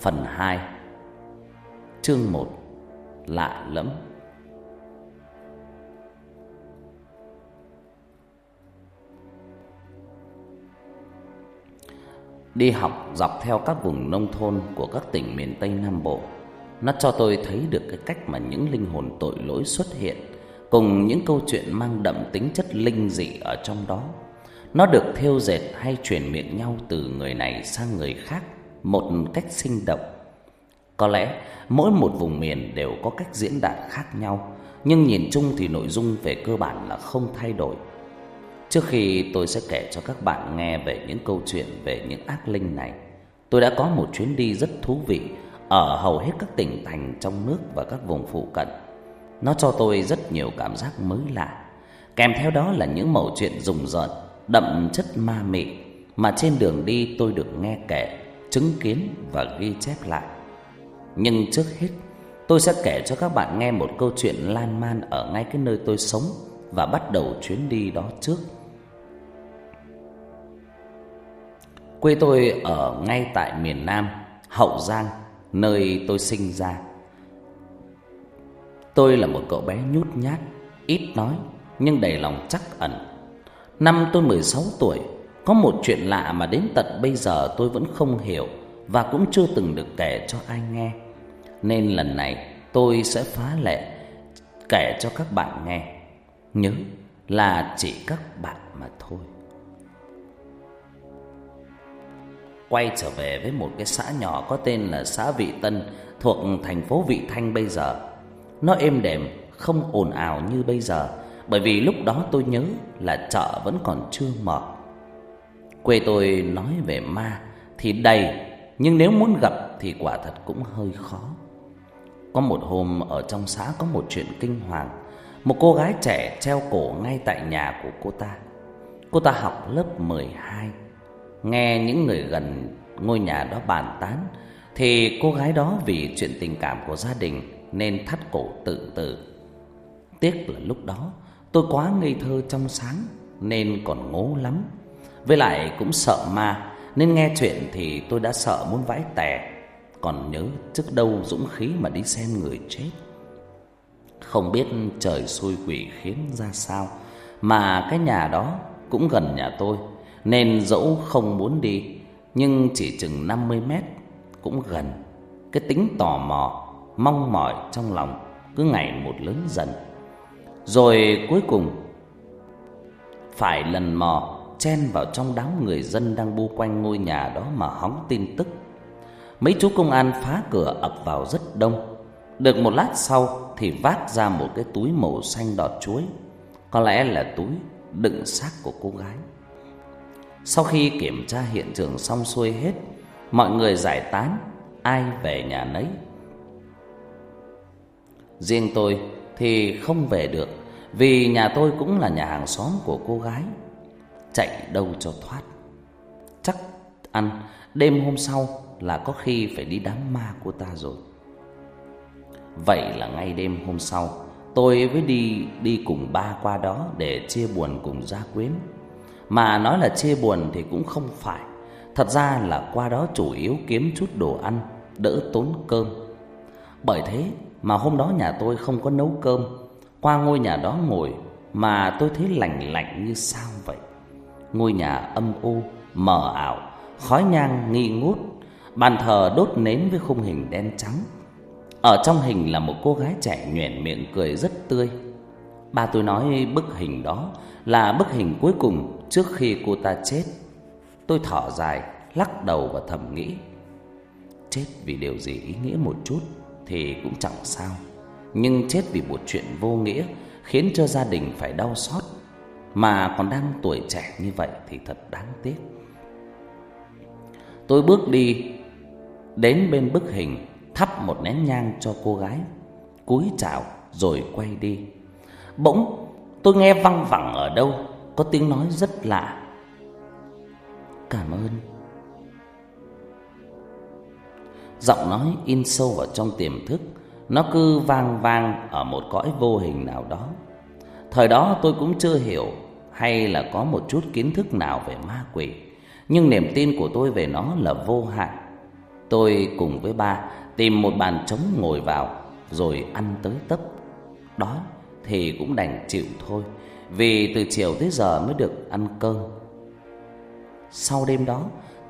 Phần 2 Chương 1 Lạ lẫm. Đi học dọc theo các vùng nông thôn của các tỉnh miền Tây Nam Bộ, Nó cho tôi thấy được cái cách mà những linh hồn tội lỗi xuất hiện, Cùng những câu chuyện mang đậm tính chất linh dị ở trong đó. Nó được thêu dệt hay truyền miệng nhau từ người này sang người khác Một cách sinh động có lẽ mỗi một vùng miền đều có cách diễn đạt khác nhau Nhưng nhìn chung thì nội dung về cơ bản là không thay đổi Trước khi tôi sẽ kể cho các bạn nghe về những câu chuyện về những ác linh này, tôi đã có một chuyến đi rất thú vị ở hầu hết các tỉnh thành trong nước và các vùng phụ cận. Nó cho tôi rất nhiều cảm giác mới lạ, kèm theo đó là những mẩu chuyện rùng rợn, đậm chất ma mị mà trên đường đi tôi được nghe kể, chứng kiến và ghi chép lại. Nhưng trước hết, tôi sẽ kể cho các bạn nghe một câu chuyện lan man ở ngay cái nơi tôi sống và bắt đầu chuyến đi đó trước. Quê tôi ở ngay tại miền Nam, Hậu Giang, nơi tôi sinh ra. Tôi là một cậu bé nhút nhát, ít nói nhưng đầy lòng chắc ẩn. Năm tôi 16 tuổi, có một chuyện lạ mà đến tận bây giờ tôi vẫn không hiểu và cũng chưa từng được kể cho ai nghe. Nên lần này tôi sẽ phá lệ kể cho các bạn nghe. Nhớ là chỉ các bạn mà thôi. quay trở về với một cái xã nhỏ có tên là xã Vị Tân thuộc thành phố Vị Thanh bây giờ. Nó êm đềm, không ồn ào như bây giờ, bởi vì lúc đó tôi nhớ là chợ vẫn còn chưa mở. Quê tôi nói về ma thì đầy, nhưng nếu muốn gặp thì quả thật cũng hơi khó. Có một hôm ở trong xã có một chuyện kinh hoàng, một cô gái trẻ treo cổ ngay tại nhà của cô ta. Cô ta học lớp 12 Nghe những người gần ngôi nhà đó bàn tán Thì cô gái đó vì chuyện tình cảm của gia đình Nên thắt cổ tự tử. Tiếc là lúc đó tôi quá ngây thơ trong sáng Nên còn ngố lắm. Với lại cũng sợ ma Nên nghe chuyện thì tôi đã sợ muốn vãi tè. Còn nhớ trước đâu dũng khí mà đi xem người chết. Không biết trời xui quỷ khiến ra sao, Mà cái nhà đó cũng gần nhà tôi, nên dẫu không muốn đi, Nhưng chỉ chừng 50 mét Cũng gần. Cái tính tò mò, Mong mỏi trong lòng Cứ ngày một lớn dần. Rồi cuối cùng, Phải lần mò Chen vào trong đám người dân Đang bu quanh ngôi nhà đó mà hóng tin tức. Mấy chú công an phá cửa ập vào rất đông. Được một lát sau thì vác ra một cái túi màu xanh đọt chuối. Có lẽ là túi đựng xác của cô gái. Sau khi kiểm tra hiện trường xong xuôi hết, Mọi người giải tán, Ai về nhà nấy. Riêng tôi thì không về được, Vì nhà tôi cũng là nhà hàng xóm của cô gái. Chạy đâu cho thoát. Chắc ăn, đêm hôm sau là có khi phải đi đám ma của ta rồi. Vậy là ngay đêm hôm sau Tôi với đi đi cùng ba qua đó để chia buồn cùng gia quyến. Mà nói là chia buồn thì cũng không phải. Thật ra là qua đó chủ yếu kiếm chút đồ ăn Đỡ tốn cơm. Bởi thế mà hôm đó nhà tôi không có nấu cơm. Qua ngôi nhà đó ngồi Mà tôi thấy lạnh lạnh như sao vậy. Ngôi nhà âm u, mờ ảo Khói nhang nghi ngút. Bàn thờ đốt nến với khung hình đen trắng. Ở trong hình là một cô gái trẻ nhoẻn miệng cười rất tươi. Ba tôi nói bức hình đó là bức hình cuối cùng trước khi cô ta chết. Tôi thở dài, lắc đầu và thầm nghĩ Chết vì điều gì ý nghĩa một chút thì cũng chẳng sao. Nhưng chết vì một chuyện vô nghĩa Khiến cho gia đình phải đau xót. Mà còn đang tuổi trẻ như vậy thì thật đáng tiếc. Tôi bước đi Đến bên bức hình, Thắp một nén nhang cho cô gái, cúi chào rồi quay đi. Bỗng, tôi nghe văng vẳng ở đâu, Có tiếng nói rất lạ. Cảm ơn. Giọng nói in sâu vào trong tiềm thức, Nó cứ vang vang ở một cõi vô hình nào đó. Thời đó tôi cũng chưa hiểu Hay là có một chút kiến thức nào về ma quỷ, Nhưng niềm tin của tôi về nó là vô hạn. Tôi cùng với ba tìm một bàn trống ngồi vào Rồi ăn tới tấp Đói thì cũng đành chịu thôi Vì từ chiều tới giờ mới được ăn cơm Sau đêm đó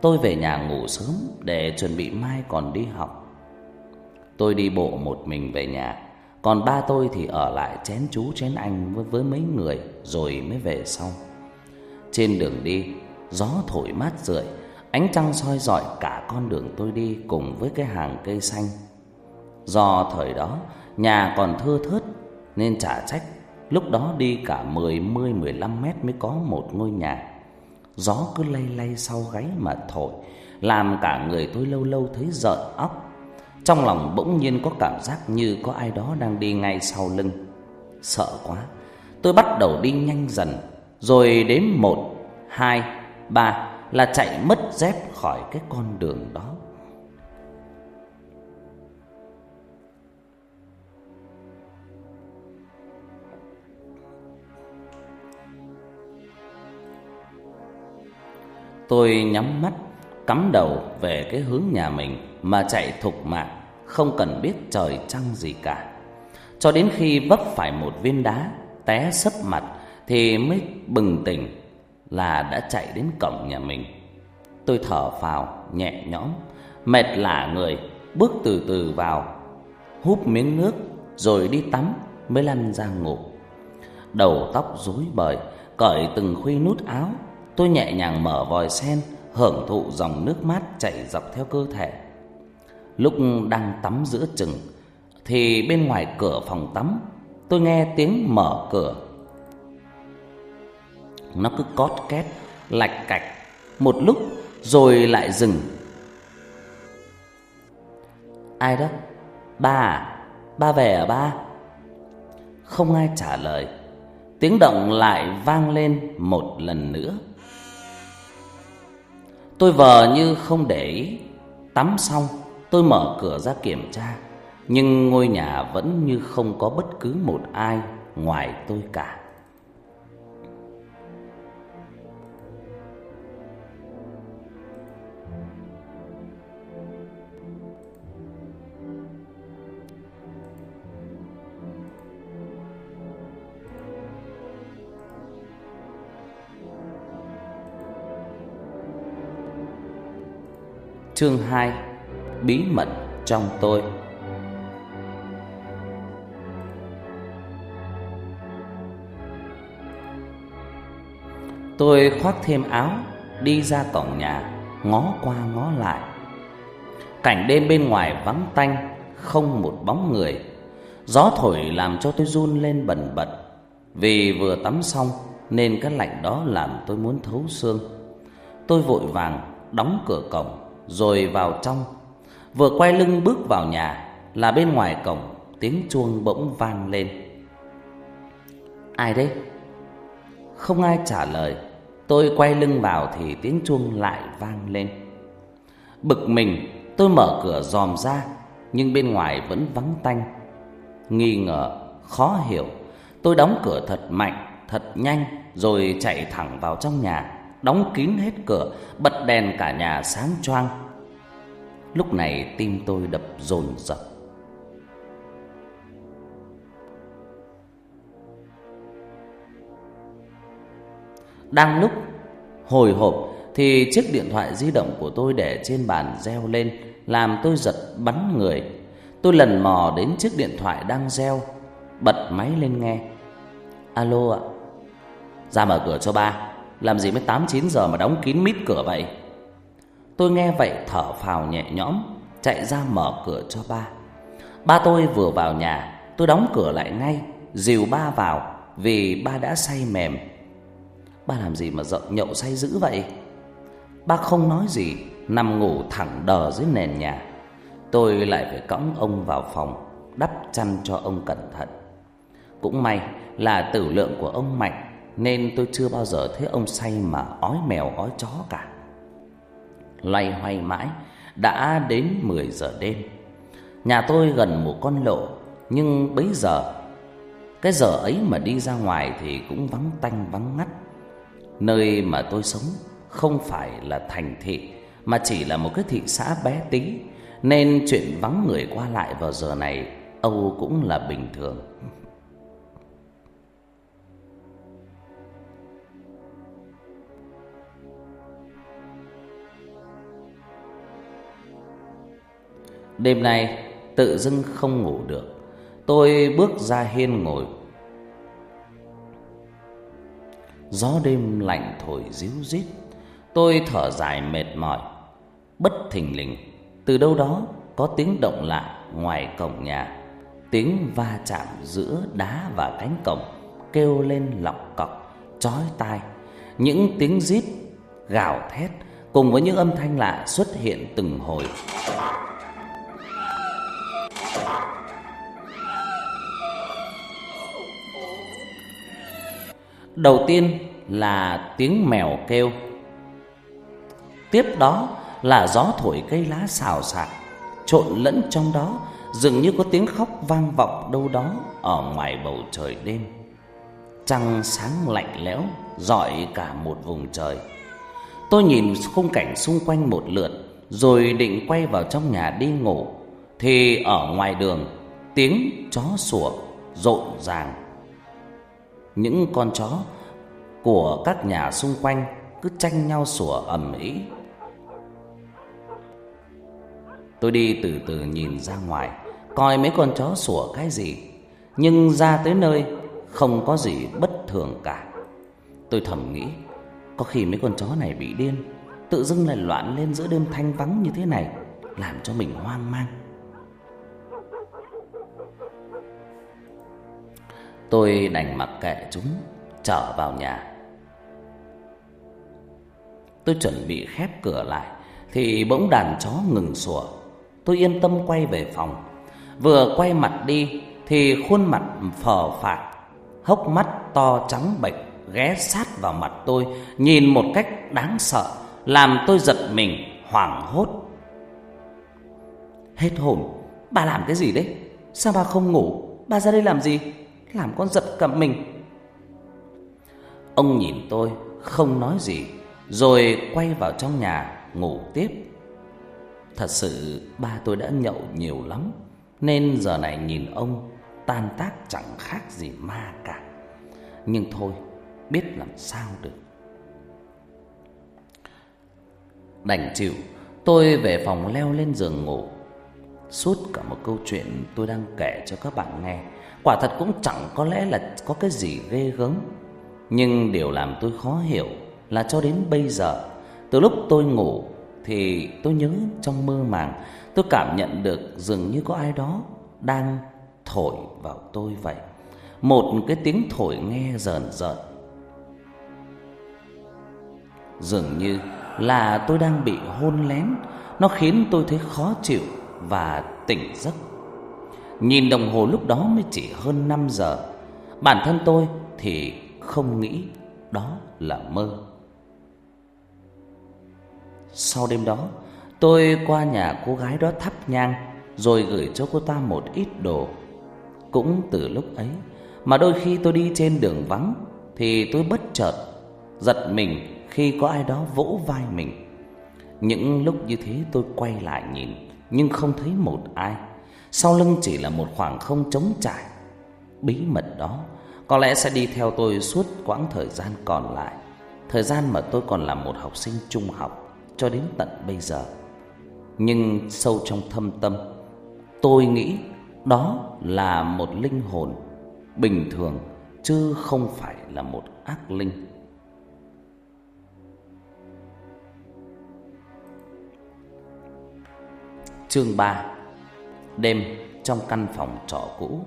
Tôi về nhà ngủ sớm để chuẩn bị mai còn đi học. Tôi đi bộ một mình về nhà, còn ba tôi thì ở lại chén chú chén anh với, với mấy người rồi mới về sau. Trên đường đi, gió thổi mát rượi, ánh trăng soi rọi cả con đường tôi đi cùng với cái hàng cây xanh. Do thời đó nhà còn thưa thớt nên chả trách lúc đó đi cả 10 10 15 mét mới có một ngôi nhà. Gió cứ lay lay sau gáy mà thổi Làm cả người tôi lâu lâu thấy rợn óc Trong lòng bỗng nhiên có cảm giác như có ai đó đang đi ngay sau lưng Sợ quá Tôi bắt đầu đi nhanh dần Rồi đến một, hai, ba là chạy mất dép khỏi cái con đường đó Tôi nhắm mắt, cắm đầu về cái hướng nhà mình mà chạy thục mạng, không cần biết trời trăng gì cả. Cho đến khi vấp phải một viên đá, té sấp mặt thì mới bừng tỉnh là đã chạy đến cổng nhà mình. Tôi thở phào nhẹ nhõm, mệt lả người, bước từ từ vào, húp miếng nước rồi đi tắm mới lăn ra ngủ. Đầu tóc rối bời, cởi từng khuy nút áo Tôi nhẹ nhàng mở vòi sen, hưởng thụ dòng nước mát chảy dọc theo cơ thể. Lúc đang tắm giữa chừng thì bên ngoài cửa phòng tắm, tôi nghe tiếng mở cửa. Nó cứ cót két, lạch cạch một lúc rồi lại dừng. Ai đó? Ba à? Ba về à ba? Không ai trả lời. Tiếng động lại vang lên một lần nữa. Tôi vờ như không để ý Tắm xong tôi mở cửa ra kiểm tra Nhưng ngôi nhà vẫn như không có bất cứ một ai ngoài tôi cả Chương 2 Bí mật trong tôi Tôi khoác thêm áo, Đi ra cổng nhà, Ngó qua ngó lại Cảnh đêm bên ngoài vắng tanh, không một bóng người. Gió thổi làm cho tôi run lên bần bật. Vì vừa tắm xong, nên cái lạnh đó làm tôi muốn thấu xương. Tôi vội vàng đóng cửa cổng rồi vào trong. Vừa quay lưng bước vào nhà là bên ngoài cổng tiếng chuông bỗng vang lên. Ai đấy? Không ai trả lời. Tôi quay lưng vào thì tiếng chuông lại vang lên. Bực mình, tôi mở cửa dòm ra, nhưng bên ngoài vẫn vắng tanh. Nghi ngờ, khó hiểu, tôi đóng cửa thật mạnh, thật nhanh rồi chạy thẳng vào trong nhà, đóng kín hết cửa, bật đèn cả nhà sáng choang. Lúc này tim tôi đập dồn dập. Đang lúc hồi hộp thì chiếc điện thoại di động của tôi để trên bàn reo lên làm tôi giật bắn người. Tôi lần mò đến chiếc điện thoại đang reo, bật máy lên nghe. Alo ạ. Ra mở cửa cho ba. Làm gì mới 8 9 giờ mà đóng kín mít cửa vậy? Tôi nghe vậy thở phào nhẹ nhõm, chạy ra mở cửa cho ba. Ba tôi vừa vào nhà, tôi đóng cửa lại ngay, dìu ba vào vì ba đã say mềm Ba làm gì mà giận nhậu say dữ vậy Ba không nói gì Nằm ngủ thẳng đờ dưới nền nhà Tôi lại phải cõng ông vào phòng Đắp chăn cho ông cẩn thận Cũng may là tử lượng của ông mạnh nên tôi chưa bao giờ thấy ông say mà ói mèo ói chó cả. Loay hoay mãi, Đã đến 10 giờ đêm. Nhà tôi gần một con lộ, Nhưng bấy giờ, Cái giờ ấy mà đi ra ngoài thì cũng vắng tanh vắng ngắt. Nơi mà tôi sống không phải là thành thị, mà chỉ là một cái thị xã bé tí. Nên chuyện vắng người qua lại vào giờ này, Âu cũng là bình thường. Đêm nay tự dưng không ngủ được. Tôi bước ra hiên ngồi. Gió đêm lạnh thổi ríu rít. Tôi thở dài mệt mỏi. Bất thình lình, Từ đâu đó có tiếng động lạ ngoài cổng nhà. Tiếng va chạm giữa đá và cánh cổng Kêu lên lọc cọc, Chói tai. Những tiếng rít Gào thét Cùng với những âm thanh lạ xuất hiện từng hồi. Đầu tiên là tiếng mèo kêu. Tiếp đó là gió thổi cây lá xào xạc, Trộn lẫn trong đó, Dường như có tiếng khóc vang vọng đâu đó Ở ngoài bầu trời đêm. Trăng sáng lạnh lẽo dọi cả một vùng trời. Tôi nhìn khung cảnh xung quanh một lượt, Rồi định quay vào trong nhà đi ngủ. Thì ở ngoài đường, Tiếng chó sủa rộn ràng những con chó của các nhà xung quanh cứ tranh nhau sủa ầm ĩ. Tôi đi từ từ nhìn ra ngoài, coi mấy con chó sủa cái gì, nhưng ra tới nơi không có gì bất thường cả. Tôi thầm nghĩ, có khi mấy con chó này bị điên, tự dưng lại loạn lên giữa đêm thanh vắng như thế này, làm cho mình hoang mang. Tôi đành mặc kệ chúng, Trở vào nhà. Tôi chuẩn bị khép cửa lại, Thì bỗng đàn chó ngừng sủa. Tôi yên tâm quay về phòng. Vừa quay mặt đi, Thì khuôn mặt phờ phạc, Hốc mắt to trắng bệch Ghé sát vào mặt tôi, Nhìn một cách đáng sợ, Làm tôi giật mình, hoảng hốt. Hết hồn Bà làm cái gì đấy? Sao bà không ngủ? Bà ra đây làm gì? Làm con giật cả mình. Ông nhìn tôi không nói gì, rồi quay vào trong nhà ngủ tiếp. Thật sự ba tôi đã nhậu nhiều lắm, nên giờ này nhìn ông tan tác chẳng khác gì ma cả. Nhưng thôi, biết làm sao được. Đành chịu, tôi về phòng leo lên giường ngủ. Suốt cả một câu chuyện tôi đang kể cho các bạn nghe Quả thật cũng chẳng có lẽ là có cái gì ghê gớm Nhưng điều làm tôi khó hiểu Là cho đến bây giờ Từ lúc tôi ngủ thì tôi nhớ trong mơ màng tôi cảm nhận được dường như có ai đó đang thổi vào tôi vậy. Một cái tiếng thổi nghe rờn rợn. Dường như là tôi đang bị hôn lén, nó khiến tôi thấy khó chịu và tỉnh giấc. Nhìn đồng hồ lúc đó mới chỉ hơn 5 giờ. Bản thân tôi thì không nghĩ đó là mơ. Sau đêm đó, tôi qua nhà cô gái đó thắp nhang rồi gửi cho cô ta một ít đồ. Cũng từ lúc ấy mà đôi khi tôi đi trên đường vắng thì tôi bất chợt giật mình khi có ai đó vỗ vai mình. Những lúc như thế tôi quay lại nhìn nhưng không thấy một ai. Sau lưng chỉ là một khoảng không trống trải. Bí mật đó có lẽ sẽ đi theo tôi suốt quãng thời gian còn lại. Thời gian mà tôi còn là một học sinh trung học cho đến tận bây giờ. Nhưng sâu trong thâm tâm, tôi nghĩ đó là một linh hồn bình thường chứ không phải là một ác linh. Chương 3 Đêm trong căn phòng trọ cũ.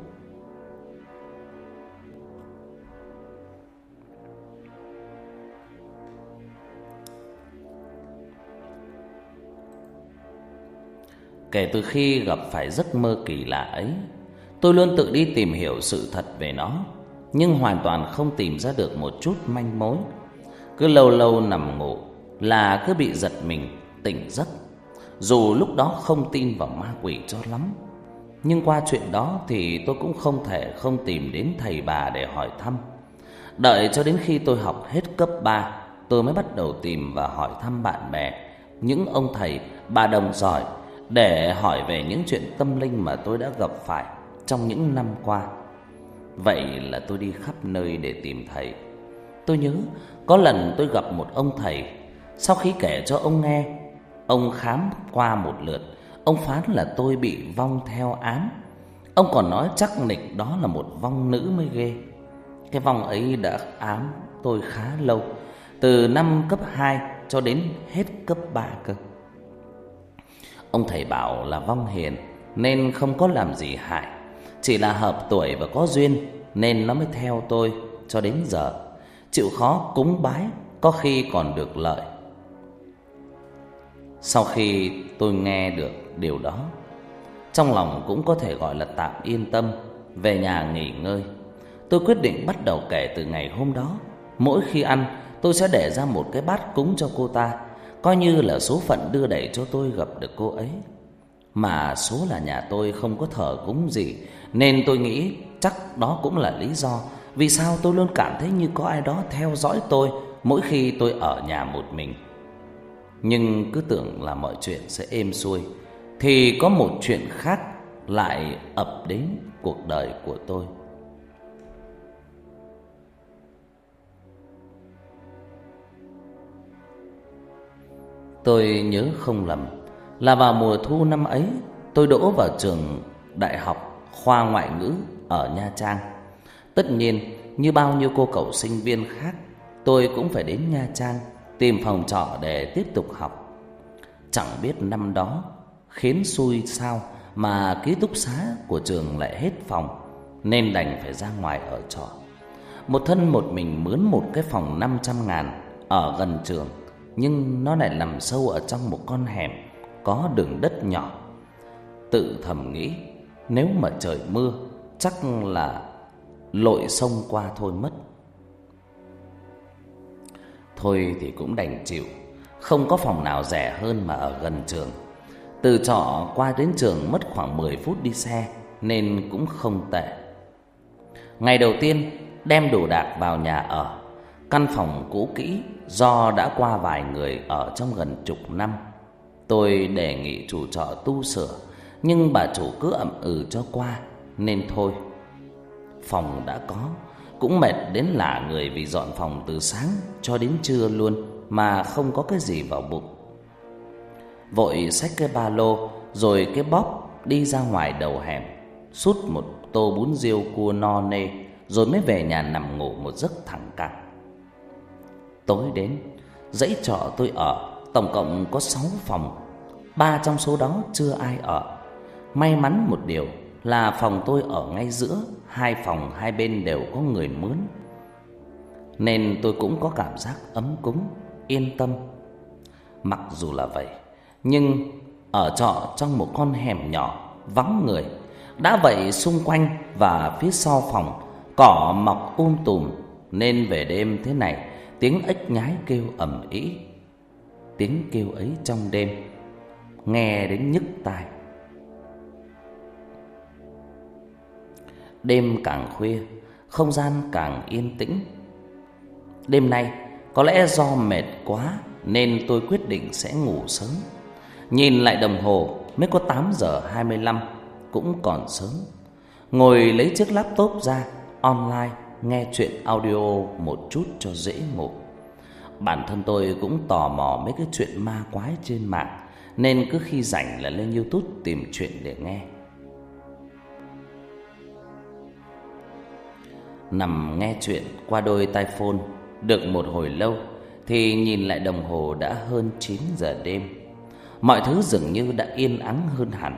Kể từ khi gặp phải giấc mơ kỳ lạ ấy, Tôi luôn tự đi tìm hiểu sự thật về nó, Nhưng hoàn toàn không tìm ra được một chút manh mối. Cứ lâu lâu nằm ngủ Là cứ bị giật mình, tỉnh giấc dù lúc đó không tin vào ma quỷ cho lắm Nhưng qua chuyện đó thì tôi cũng không thể không tìm đến thầy bà để hỏi thăm. Đợi cho đến khi tôi học hết cấp 3 Tôi mới bắt đầu tìm và hỏi thăm bạn bè. Những ông thầy, bà đồng giỏi Để hỏi về những chuyện tâm linh mà tôi đã gặp phải trong những năm qua. Vậy là tôi đi khắp nơi để tìm thầy. Tôi nhớ có lần tôi gặp một ông thầy Sau khi kể cho ông nghe Ông khám qua một lượt. Ông phán là tôi bị vong theo ám Ông còn nói chắc nịch đó là một vong nữ mới ghê. Cái vong ấy đã ám tôi khá lâu, Từ năm cấp 2 cho đến hết cấp 3 cơ. Ông thầy bảo là vong hiền, Nên không có làm gì hại. Chỉ là hợp tuổi và có duyên, Nên nó mới theo tôi cho đến giờ. Chịu khó cúng bái, Có khi còn được lợi sau khi tôi nghe được điều đó, Trong lòng cũng có thể gọi là tạm yên tâm, Về nhà nghỉ ngơi. Tôi quyết định bắt đầu kể từ ngày hôm đó. Mỗi khi ăn, tôi sẽ để ra một cái bát cúng cho cô ta, Coi như là số phận đưa đẩy cho tôi gặp được cô ấy. Mà số là nhà tôi không có thờ cúng gì, Nên tôi nghĩ chắc đó cũng là lý do Vì sao tôi luôn cảm thấy như có ai đó theo dõi tôi Mỗi khi tôi ở nhà một mình nhưng cứ tưởng là mọi chuyện sẽ êm xuôi thì có một chuyện khác lại ập đến cuộc đời của tôi. Tôi nhớ không lầm là vào mùa thu năm ấy, tôi đỗ vào trường đại học khoa ngoại ngữ ở Nha Trang. Tất nhiên, như bao nhiêu cô cậu sinh viên khác, tôi cũng phải đến Nha Trang tìm phòng trọ để tiếp tục học. Chẳng biết năm đó, khiến xui sao mà ký túc xá của trường lại hết phòng, nên đành phải ra ngoài ở trọ. Một thân một mình mướn một cái phòng 500 ngàn ở gần trường, nhưng nó lại nằm sâu ở trong một con hẻm có đường đất nhỏ. Tự thầm nghĩ, nếu mà trời mưa, chắc là lội sông qua thôi mất. Thôi thì cũng đành chịu. Không có phòng nào rẻ hơn mà ở gần trường. Từ trọ qua đến trường mất khoảng 10 phút đi xe, Nên cũng không tệ. Ngày đầu tiên, đem đồ đạc vào nhà ở. Căn phòng cũ kỹ do đã qua vài người ở trong gần chục năm. Tôi đề nghị chủ trọ tu sửa, Nhưng bà chủ cứ ậm ừ cho qua, Nên thôi. Phòng đã có cũng mệt đến lạ người vì dọn phòng từ sáng cho đến trưa luôn mà không có cái gì vào bụng. Vội xách cái ba lô rồi cái bóp đi ra ngoài đầu hẻm, sút một tô bún riêu cua no nê rồi mới về nhà nằm ngủ một giấc thẳng cẳng. Tối đến, dãy trọ tôi ở tổng cộng có 6 phòng. Ba trong số đó chưa ai ở. May mắn một điều là phòng tôi ở ngay giữa, hai phòng hai bên đều có người mướn. Nên tôi cũng có cảm giác ấm cúng, yên tâm. Mặc dù là vậy, nhưng ở trọ trong một con hẻm nhỏ vắng người, đã vậy xung quanh và phía sau phòng cỏ mọc um tùm nên về đêm thế này tiếng ếch nhái kêu ầm ĩ. Tiếng kêu ấy trong đêm nghe đến nhức tai. Đêm càng khuya, không gian càng yên tĩnh. Đêm nay có lẽ do mệt quá nên tôi quyết định sẽ ngủ sớm. Nhìn lại đồng hồ mới có 8 giờ 25, cũng còn sớm. Ngồi lấy chiếc laptop ra, online nghe chuyện audio một chút cho dễ ngủ. Bản thân tôi cũng tò mò mấy cái chuyện ma quái trên mạng nên cứ khi rảnh là lên YouTube tìm chuyện để nghe. Nằm nghe chuyện qua đôi tai phone được một hồi lâu thì nhìn lại đồng hồ đã hơn 9 giờ đêm. Mọi thứ dường như đã yên ắng hơn hẳn.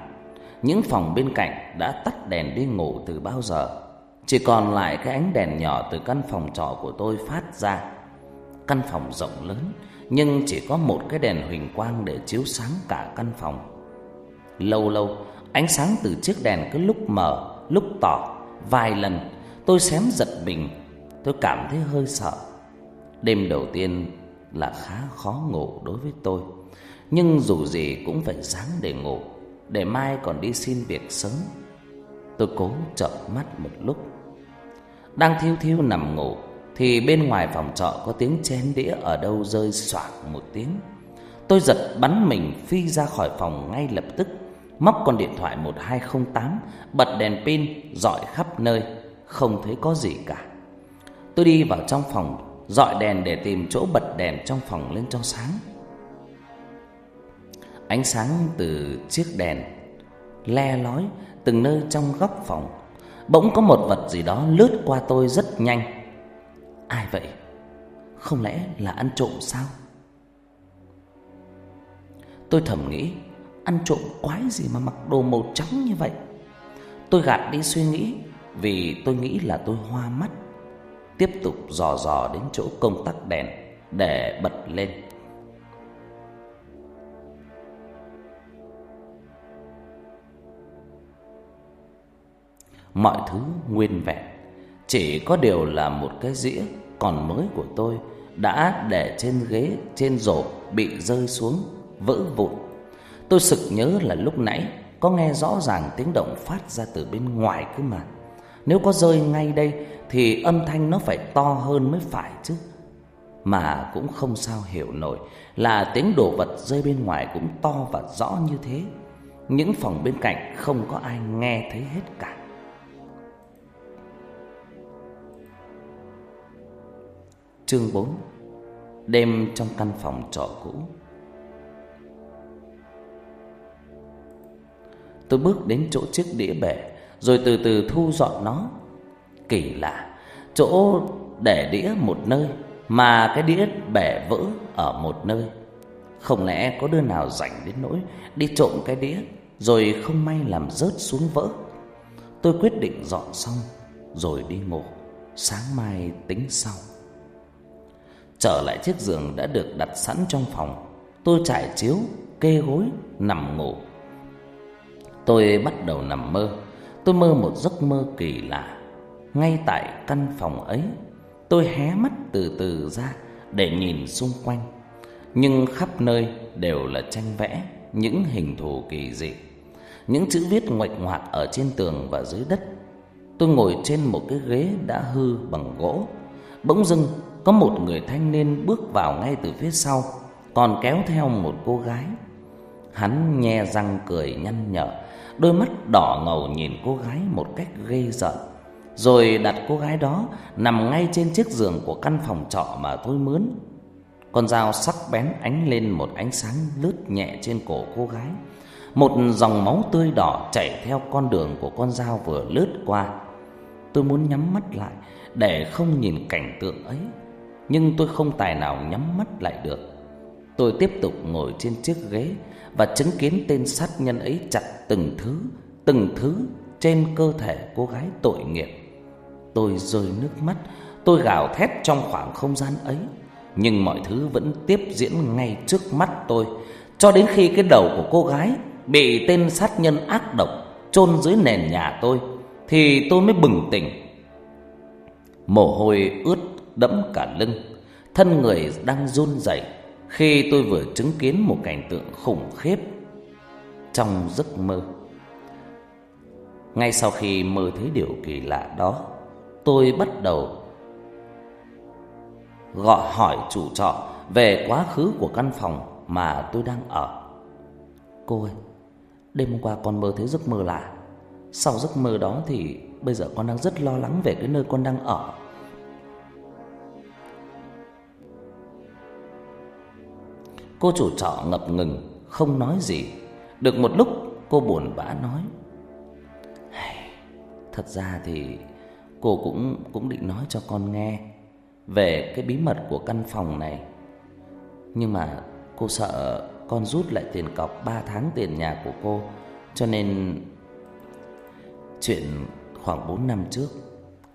Những phòng bên cạnh đã tắt đèn đi ngủ từ bao giờ. Chỉ còn lại cái ánh đèn nhỏ từ căn phòng trọ của tôi phát ra. Căn phòng rộng lớn nhưng chỉ có một cái đèn huỳnh quang để chiếu sáng cả căn phòng. Lâu lâu, ánh sáng từ chiếc đèn cứ lúc mờ, lúc tỏ, vài lần tôi xém giật mình, tôi cảm thấy hơi sợ. Đêm đầu tiên là khá khó ngủ đối với tôi, nhưng dù gì cũng phải sáng để ngủ, để mai còn đi xin việc sớm. Tôi cố chợp mắt một lúc. Đang thiêu thiêu nằm ngủ thì bên ngoài phòng trọ có tiếng chén đĩa ở đâu rơi xoạc một tiếng. Tôi giật bắn mình phi ra khỏi phòng ngay lập tức, móc con điện thoại 1208, bật đèn pin dọi khắp nơi, không thấy có gì cả. Tôi đi vào trong phòng, dọi đèn để tìm chỗ bật đèn trong phòng lên cho sáng. Ánh sáng từ chiếc đèn le lói từng nơi trong góc phòng. Bỗng có một vật gì đó lướt qua tôi rất nhanh Ai vậy? Không lẽ là ăn trộm sao? Tôi thầm nghĩ Ăn trộm quái gì mà mặc đồ màu trắng như vậy Tôi gạt đi suy nghĩ vì tôi nghĩ là tôi hoa mắt Tiếp tục dò dò đến chỗ công tắc đèn Để bật lên Mọi thứ nguyên vẹn chỉ có điều là một cái dĩa còn mới của tôi đã để trên ghế, trên rổ bị rơi xuống, vỡ vụn. Tôi sực nhớ là lúc nãy có nghe rõ ràng tiếng động phát ra từ bên ngoài cơ mà. Nếu có rơi ngay đây thì âm thanh nó phải to hơn mới phải chứ. Mà cũng không sao hiểu nổi là tiếng đồ vật rơi bên ngoài cũng to và rõ như thế. Những phòng bên cạnh không có ai nghe thấy hết cả. Chương 4 Đêm trong căn phòng trọ cũ Tôi bước đến chỗ chiếc đĩa bể rồi từ từ thu dọn nó. Kỳ lạ Chỗ để đĩa một nơi Mà cái đĩa bể vỡ ở một nơi. Không lẽ có đứa nào rảnh đến nỗi Đi trộm cái đĩa Rồi không may làm rớt xuống vỡ? Tôi quyết định dọn xong Rồi đi ngủ. Sáng mai tính sau. Trở lại chiếc giường đã được đặt sẵn trong phòng Tôi trải chiếu, kê gối, nằm ngủ. Tôi bắt đầu nằm mơ. Tôi mơ một giấc mơ kỳ lạ. Ngay tại căn phòng ấy Tôi hé mắt từ từ ra Để nhìn xung quanh. Nhưng khắp nơi đều là tranh vẽ Những hình thù kỳ dị. Những chữ viết ngoạch ngoạc ở trên tường và dưới đất. Tôi ngồi trên một cái ghế đã hư bằng gỗ. Bỗng dưng có một người thanh niên bước vào ngay từ phía sau, còn kéo theo một cô gái. Hắn nhe răng cười nhăn nhở, đôi mắt đỏ ngầu nhìn cô gái một cách ghê rợn. Rồi đặt cô gái đó nằm ngay trên chiếc giường của căn phòng trọ mà tôi mướn. Con dao sắc bén ánh lên một ánh sáng lướt nhẹ trên cổ cô gái. Một dòng máu tươi đỏ chảy theo con đường của con dao vừa lướt qua. Tôi muốn nhắm mắt lại để không nhìn cảnh tượng ấy, nhưng tôi không tài nào nhắm mắt lại được. Tôi tiếp tục ngồi trên chiếc ghế và chứng kiến tên sát nhân ấy chặt từng thứ, từng thứ trên cơ thể cô gái tội nghiệp. Tôi rơi nước mắt, tôi gào thét trong khoảng không gian ấy, nhưng mọi thứ vẫn tiếp diễn ngay trước mắt tôi, cho đến khi cái đầu của cô gái bị tên sát nhân ác độc chôn dưới nền nhà tôi thì tôi mới bừng tỉnh. Mồ hôi ướt đẫm cả lưng, thân người đang run rẩy khi tôi vừa chứng kiến một cảnh tượng khủng khiếp trong giấc mơ. Ngay sau khi mơ thấy điều kỳ lạ đó, tôi bắt đầu gọi hỏi chủ trọ về quá khứ của căn phòng mà tôi đang ở. Cô ơi, đêm hôm qua con mơ thấy giấc mơ lạ. Sau giấc mơ đó thì bây giờ con đang rất lo lắng về cái nơi con đang ở. Cô chủ trọ ngập ngừng, không nói gì. Được một lúc, cô buồn bã nói: Thật ra thì cô cũng cũng định nói cho con nghe về cái bí mật của căn phòng này. Nhưng mà cô sợ con rút lại tiền cọc 3 tháng tiền nhà của cô, cho nên chuyện khoảng 4 năm trước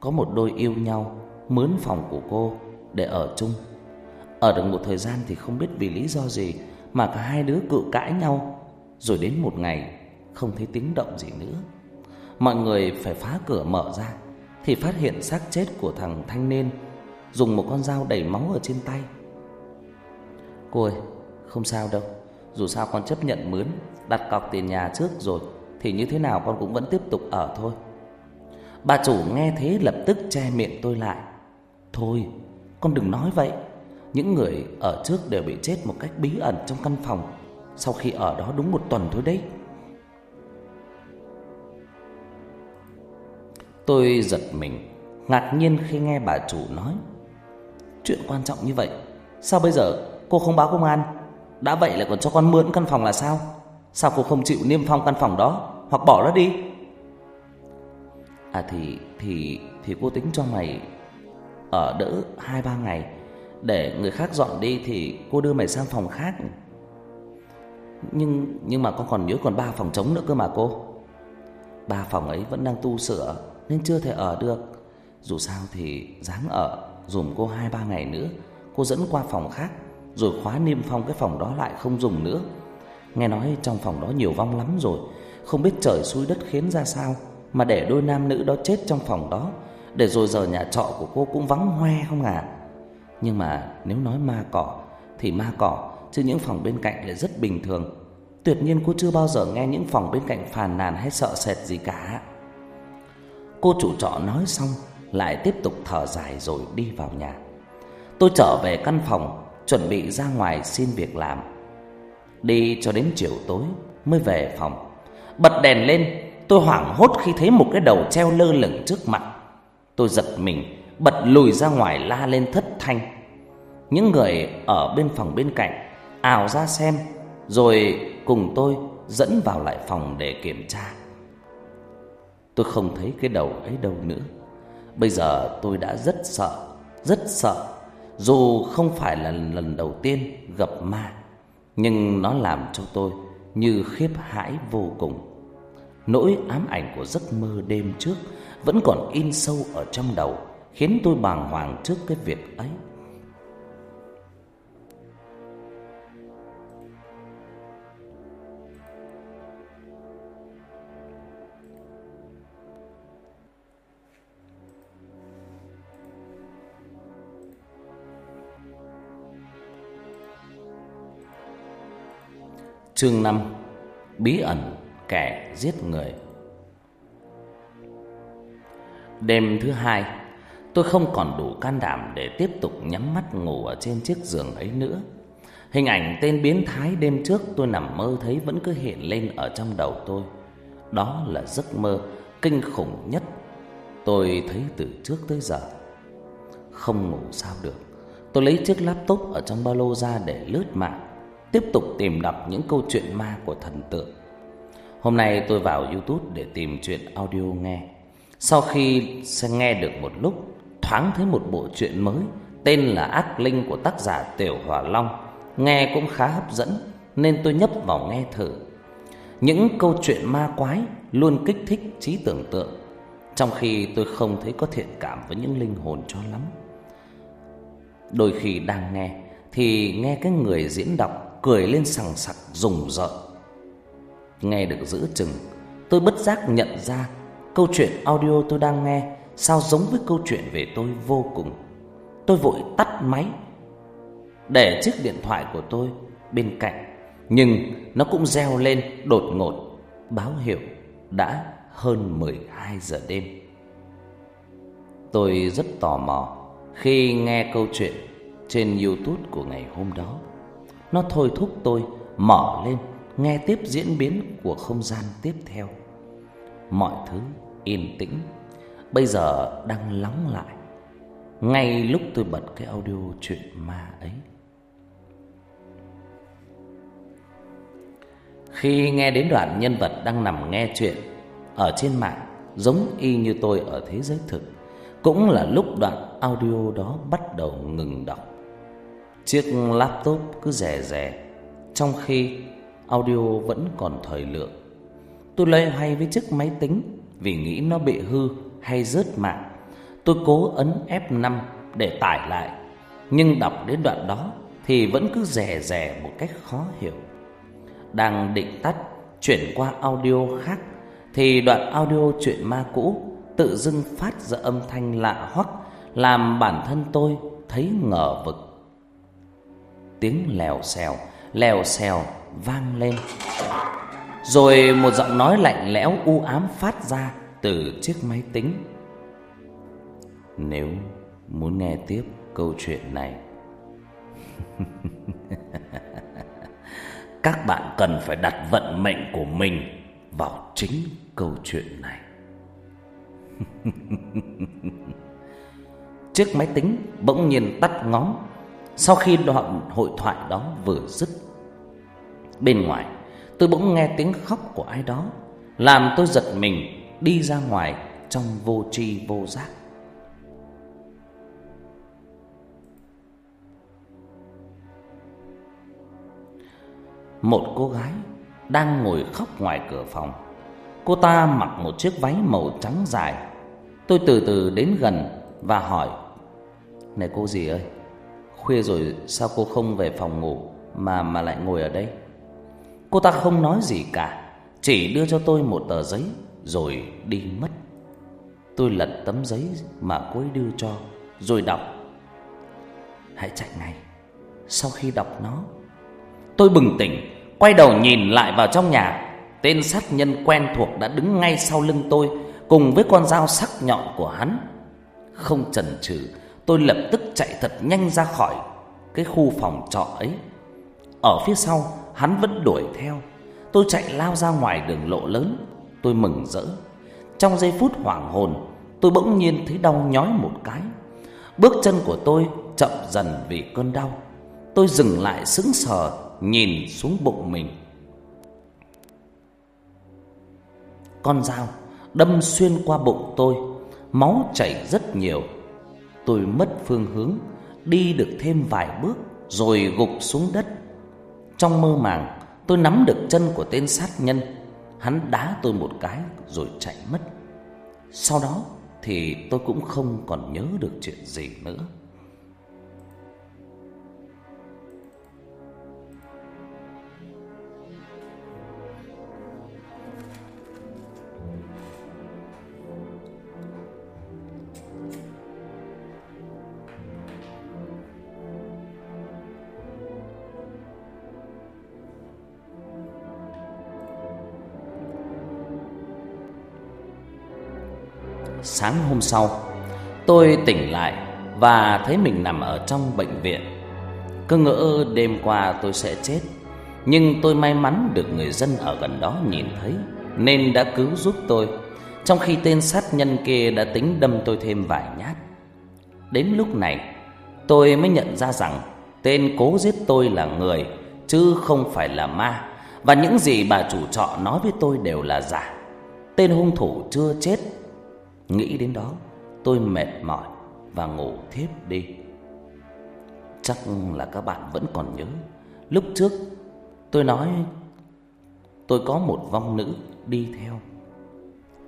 có một đôi yêu nhau mướn phòng của cô để ở chung. Ở được một thời gian thì không biết vì lý do gì mà cả hai đứa cự cãi nhau, rồi đến một ngày không thấy tiếng động gì nữa. Mọi người phải phá cửa mở ra thì phát hiện xác chết của thằng thanh niên dùng một con dao đầy máu ở trên tay. Cô ơi, không sao đâu. Dù sao con chấp nhận mướn, đặt cọc tiền nhà trước rồi thì như thế nào con cũng vẫn tiếp tục ở thôi. Bà chủ nghe thế lập tức che miệng tôi lại. Thôi, con đừng nói vậy. Những người ở trước đều bị chết một cách bí ẩn trong căn phòng sau khi ở đó đúng một tuần thôi đấy. Tôi giật mình, ngạc nhiên khi nghe bà chủ nói. Chuyện quan trọng như vậy, sao bây giờ cô không báo công an? Đã vậy lại còn cho con mượn căn phòng là sao? Sao cô không chịu niêm phong căn phòng đó hoặc bỏ nó đi? À thì thì thì cô tính cho mày ở đỡ hai ba ngày để người khác dọn đi thì cô đưa mày sang phòng khác. Nhưng nhưng mà con còn nhớ còn ba phòng trống nữa cơ mà cô. Ba phòng ấy vẫn đang tu sửa nên chưa thể ở được. Dù sao thì dáng ở dùm cô hai ba ngày nữa, cô dẫn qua phòng khác rồi khóa niêm phong cái phòng đó lại không dùng nữa. Nghe nói trong phòng đó nhiều vong lắm rồi, không biết trời xui đất khiến ra sao mà để đôi nam nữ đó chết trong phòng đó, để rồi giờ nhà trọ của cô cũng vắng hoe không à. Nhưng mà nếu nói ma cỏ thì ma cỏ, chứ những phòng bên cạnh lại rất bình thường. Tuyệt nhiên cô chưa bao giờ nghe những phòng bên cạnh phàn nàn hay sợ sệt gì cả. Cô chủ trọ nói xong lại tiếp tục thở dài rồi đi vào nhà. Tôi trở về căn phòng chuẩn bị ra ngoài xin việc làm. Đi cho đến chiều tối mới về phòng. Bật đèn lên, tôi hoảng hốt khi thấy một cái đầu treo lơ lửng trước mặt. Tôi giật mình, bật lùi ra ngoài la lên thất thanh. Những người ở bên phòng bên cạnh ào ra xem, rồi cùng tôi dẫn vào lại phòng để kiểm tra. Tôi không thấy cái đầu ấy đâu nữa. Bây giờ tôi đã rất sợ, rất sợ dù không phải là lần đầu tiên gặp ma, nhưng nó làm cho tôi như khiếp hãi vô cùng. Nỗi ám ảnh của giấc mơ đêm trước vẫn còn in sâu ở trong đầu, khiến tôi bàng hoàng trước cái việc ấy. Chương 5 Bí ẩn kẻ giết người Đêm thứ hai Tôi không còn đủ can đảm để tiếp tục nhắm mắt ngủ ở trên chiếc giường ấy nữa Hình ảnh tên biến thái đêm trước tôi nằm mơ thấy vẫn cứ hiện lên ở trong đầu tôi Đó là giấc mơ kinh khủng nhất tôi thấy từ trước tới giờ Không ngủ sao được Tôi lấy chiếc laptop ở trong ba lô ra để lướt mạng tiếp tục tìm đọc những câu chuyện ma của thần tượng. Hôm nay tôi vào YouTube để tìm chuyện audio nghe. Sau khi nghe được một lúc, thoáng thấy một bộ truyện mới tên là Ác Linh của tác giả Tiểu Hỏa Long nghe cũng khá hấp dẫn nên tôi nhấp vào nghe thử. Những câu chuyện ma quái luôn kích thích trí tưởng tượng, trong khi tôi không thấy có thiện cảm với những linh hồn cho lắm. Đôi khi đang nghe thì nghe cái người diễn đọc cười lên sằng sặc rùng rợn. Nghe được giữ chừng, tôi bất giác nhận ra câu chuyện audio tôi đang nghe sao giống với câu chuyện về tôi vô cùng. Tôi vội tắt máy để chiếc điện thoại của tôi bên cạnh, nhưng nó cũng reo lên đột ngột báo hiệu đã hơn 12 giờ đêm. Tôi rất tò mò khi nghe câu chuyện trên YouTube của ngày hôm đó. Nó thôi thúc tôi mở lên nghe tiếp diễn biến của không gian tiếp theo. Mọi thứ yên tĩnh, bây giờ đang lắng lại. Ngay lúc tôi bật cái audio chuyện ma ấy. Khi nghe đến đoạn nhân vật đang nằm nghe chuyện ở trên mạng giống y như tôi ở thế giới thực, cũng là lúc đoạn audio đó bắt đầu ngừng đọc. Chiếc laptop cứ rè rè Trong khi audio vẫn còn thời lượng Tôi loay hoay với chiếc máy tính Vì nghĩ nó bị hư hay rớt mạng Tôi cố ấn F5 để tải lại. Nhưng đọc đến đoạn đó Thì vẫn cứ rè rè một cách khó hiểu. Đang định tắt Chuyển qua audio khác Thì đoạn audio chuyện ma cũ Tự dưng phát ra âm thanh lạ hoắc Làm bản thân tôi thấy ngờ vực. Tiếng lèo xèo, lèo xèo vang lên. Rồi một giọng nói lạnh lẽo u ám phát ra từ chiếc máy tính. Nếu muốn nghe tiếp câu chuyện này, các bạn cần phải đặt vận mệnh của mình vào chính câu chuyện này. Chiếc máy tính bỗng nhiên tắt ngóm sau khi đoạn hội thoại đó vừa dứt Bên ngoài tôi bỗng nghe tiếng khóc của ai đó Làm tôi giật mình đi ra ngoài trong vô tri vô giác. Một cô gái đang ngồi khóc ngoài cửa phòng. Cô ta mặc một chiếc váy màu trắng dài. Tôi từ từ đến gần và hỏi, Này cô gì ơi, Khuya rồi sao cô không về phòng ngủ Mà mà lại ngồi ở đây? Cô ta không nói gì cả, Chỉ đưa cho tôi một tờ giấy rồi đi mất. Tôi lật tấm giấy mà cô ấy đưa cho Rồi đọc. Hãy chạy ngay. Sau khi đọc nó Tôi bừng tỉnh Quay đầu nhìn lại vào trong nhà. Tên sát nhân quen thuộc đã đứng ngay sau lưng tôi Cùng với con dao sắc nhọn của hắn. Không chần chừ Tôi lập tức chạy thật nhanh ra khỏi cái khu phòng trọ ấy. Ở phía sau, hắn vẫn đuổi theo. Tôi chạy lao ra ngoài đường lộ lớn, tôi mừng rỡ. Trong giây phút hoảng hồn, tôi bỗng nhiên thấy đau nhói một cái. Bước chân của tôi chậm dần vì cơn đau. Tôi dừng lại sững sờ nhìn xuống bụng mình. Con dao đâm xuyên qua bụng tôi, máu chảy rất nhiều Tôi mất phương hướng Đi được thêm vài bước Rồi gục xuống đất Trong mơ màng Tôi nắm được chân của tên sát nhân Hắn đá tôi một cái rồi chạy mất. Sau đó thì tôi cũng không còn nhớ được chuyện gì nữa. Sáng hôm sau, Tôi tỉnh lại Và thấy mình nằm ở trong bệnh viện. Cứ ngỡ đêm qua tôi sẽ chết, Nhưng tôi may mắn được người dân ở gần đó nhìn thấy, Nên đã cứu giúp tôi. Trong khi tên sát nhân kia đã tính đâm tôi thêm vài nhát. Đến lúc này, Tôi mới nhận ra rằng Tên cố giết tôi là người, Chứ không phải là ma, Và những gì bà chủ trọ nói với tôi đều là giả. Tên hung thủ chưa chết Nghĩ đến đó tôi mệt mỏi và ngủ thiếp đi Chắc là các bạn vẫn còn nhớ Lúc trước tôi nói tôi có một vong nữ đi theo.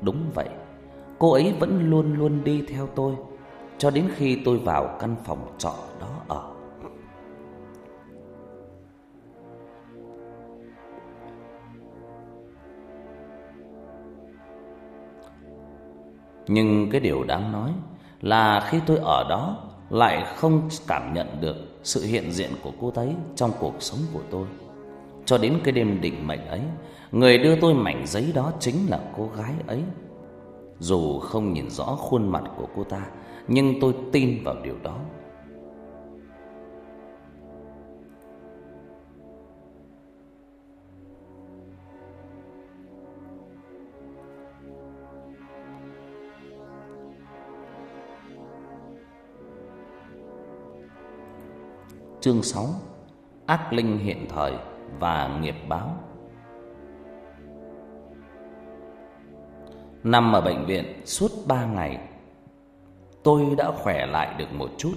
Đúng vậy, cô ấy vẫn luôn luôn đi theo tôi cho đến khi tôi vào căn phòng trọ đó ở. Nhưng cái điều đáng nói là khi tôi ở đó lại không cảm nhận được sự hiện diện của cô ấy trong cuộc sống của tôi. Cho đến cái đêm định mệnh ấy, người đưa tôi mảnh giấy đó chính là cô gái ấy. Dù không nhìn rõ khuôn mặt của cô ta, nhưng tôi tin vào điều đó. Chương 6 Ác linh hiện thời và nghiệp báo. Nằm ở bệnh viện suốt 3 ngày, Tôi đã khỏe lại được một chút.